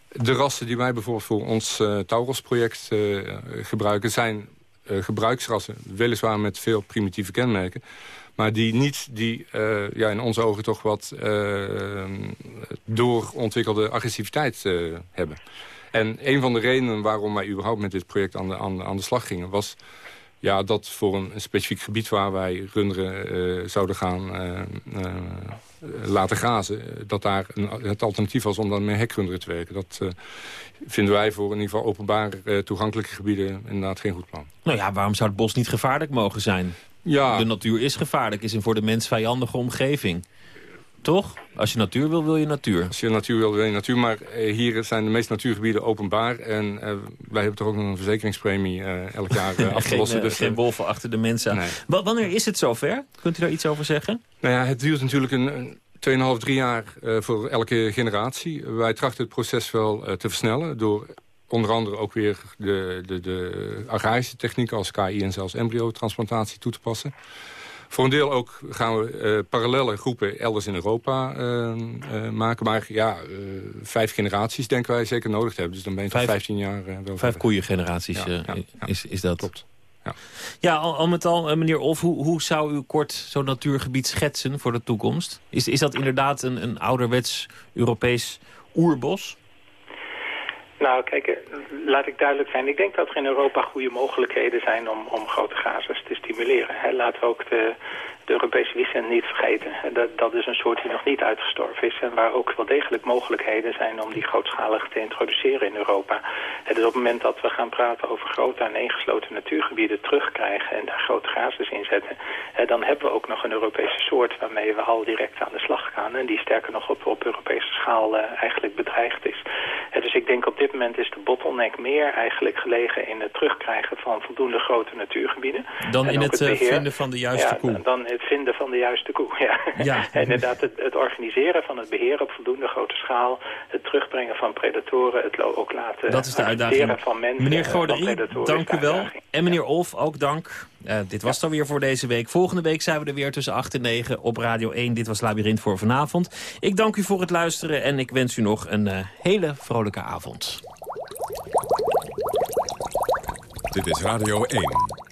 De rassen die wij bijvoorbeeld voor ons Tauros-project gebruiken... zijn gebruiksrassen, weliswaar met veel primitieve kenmerken... Maar die niet die uh, ja, in onze ogen toch wat uh, doorontwikkelde agressiviteit uh, hebben. En een van de redenen waarom wij überhaupt met dit project aan de, aan, aan de slag gingen... was ja, dat voor een, een specifiek gebied waar wij runderen zouden gaan laten grazen... dat daar een, het alternatief was om dan met hekrunderen te werken. Dat vinden wij voor in ieder geval openbaar toegankelijke gebieden inderdaad geen goed plan. Nou ja, waarom zou het bos niet gevaarlijk mogen zijn? Ja. De natuur is gevaarlijk, is een voor de mens vijandige omgeving. Toch? Als je natuur wil, wil je natuur. Als je natuur wil, wil je natuur. Maar eh, hier zijn de meeste natuurgebieden openbaar. En uh, wij hebben toch ook nog een verzekeringspremie uh, elk jaar uh, af te lossen. Dus, geen wolven achter de mensen nee. Wanneer is het zover? Kunt u daar iets over zeggen? Nou ja, het duurt natuurlijk een, een 2,5, 3 jaar voor elke generatie. Wij trachten het proces wel te versnellen... door onder andere ook weer de, de, de agrarische technieken als KI en zelfs embryotransplantatie toe te passen. Voor een deel ook gaan we uh, parallele groepen elders in Europa uh, uh, maken. Maar ja, vijf generaties denken wij zeker nodig te hebben. Dus dan ben je vijf, 15 jaar wel Vijf koeiengeneraties ja, ja, is, is dat. Klopt. Ja, al, al met al, meneer Of, hoe, hoe zou u kort zo'n natuurgebied schetsen voor de toekomst? Is, is dat inderdaad een, een ouderwets Europees oerbos? Nou, kijk, eh, laat ik duidelijk zijn. Ik denk dat er in Europa goede mogelijkheden zijn om, om grote gazes te stimuleren. Hè. Laten we ook de, de Europese wiesent niet vergeten. Dat, dat is een soort die nog niet uitgestorven is... en waar ook wel degelijk mogelijkheden zijn om die grootschalig te introduceren in Europa. Het is op het moment dat we gaan praten over grote aaneengesloten natuurgebieden terugkrijgen... en daar grote gazes in zetten... dan hebben we ook nog een Europese soort waarmee we al direct aan de slag gaan... en die sterker nog op, op Europese schaal uh, eigenlijk bedreigd is. dus ik denk op dit moment is de bottleneck meer eigenlijk gelegen in het terugkrijgen van voldoende grote natuurgebieden. Dan in het, het vinden van de juiste ja, koe. Dan het vinden van de juiste koe, ja. ja. Inderdaad, het, het, organiseren van het beheer op voldoende grote schaal... het terugbrengen van predatoren, het ook laten Dat is de uitdaging. van mensen... Meneer Goderie, dank u wel. En meneer Olf, ook dank. Uh, dit was dan weer voor deze week. Volgende week zijn we er weer tussen 8 en 9 op Radio 1. Dit was Labyrinth voor vanavond. Ik dank u voor het luisteren en ik wens u nog een uh, hele vrolijke avond. Dit is Radio 1.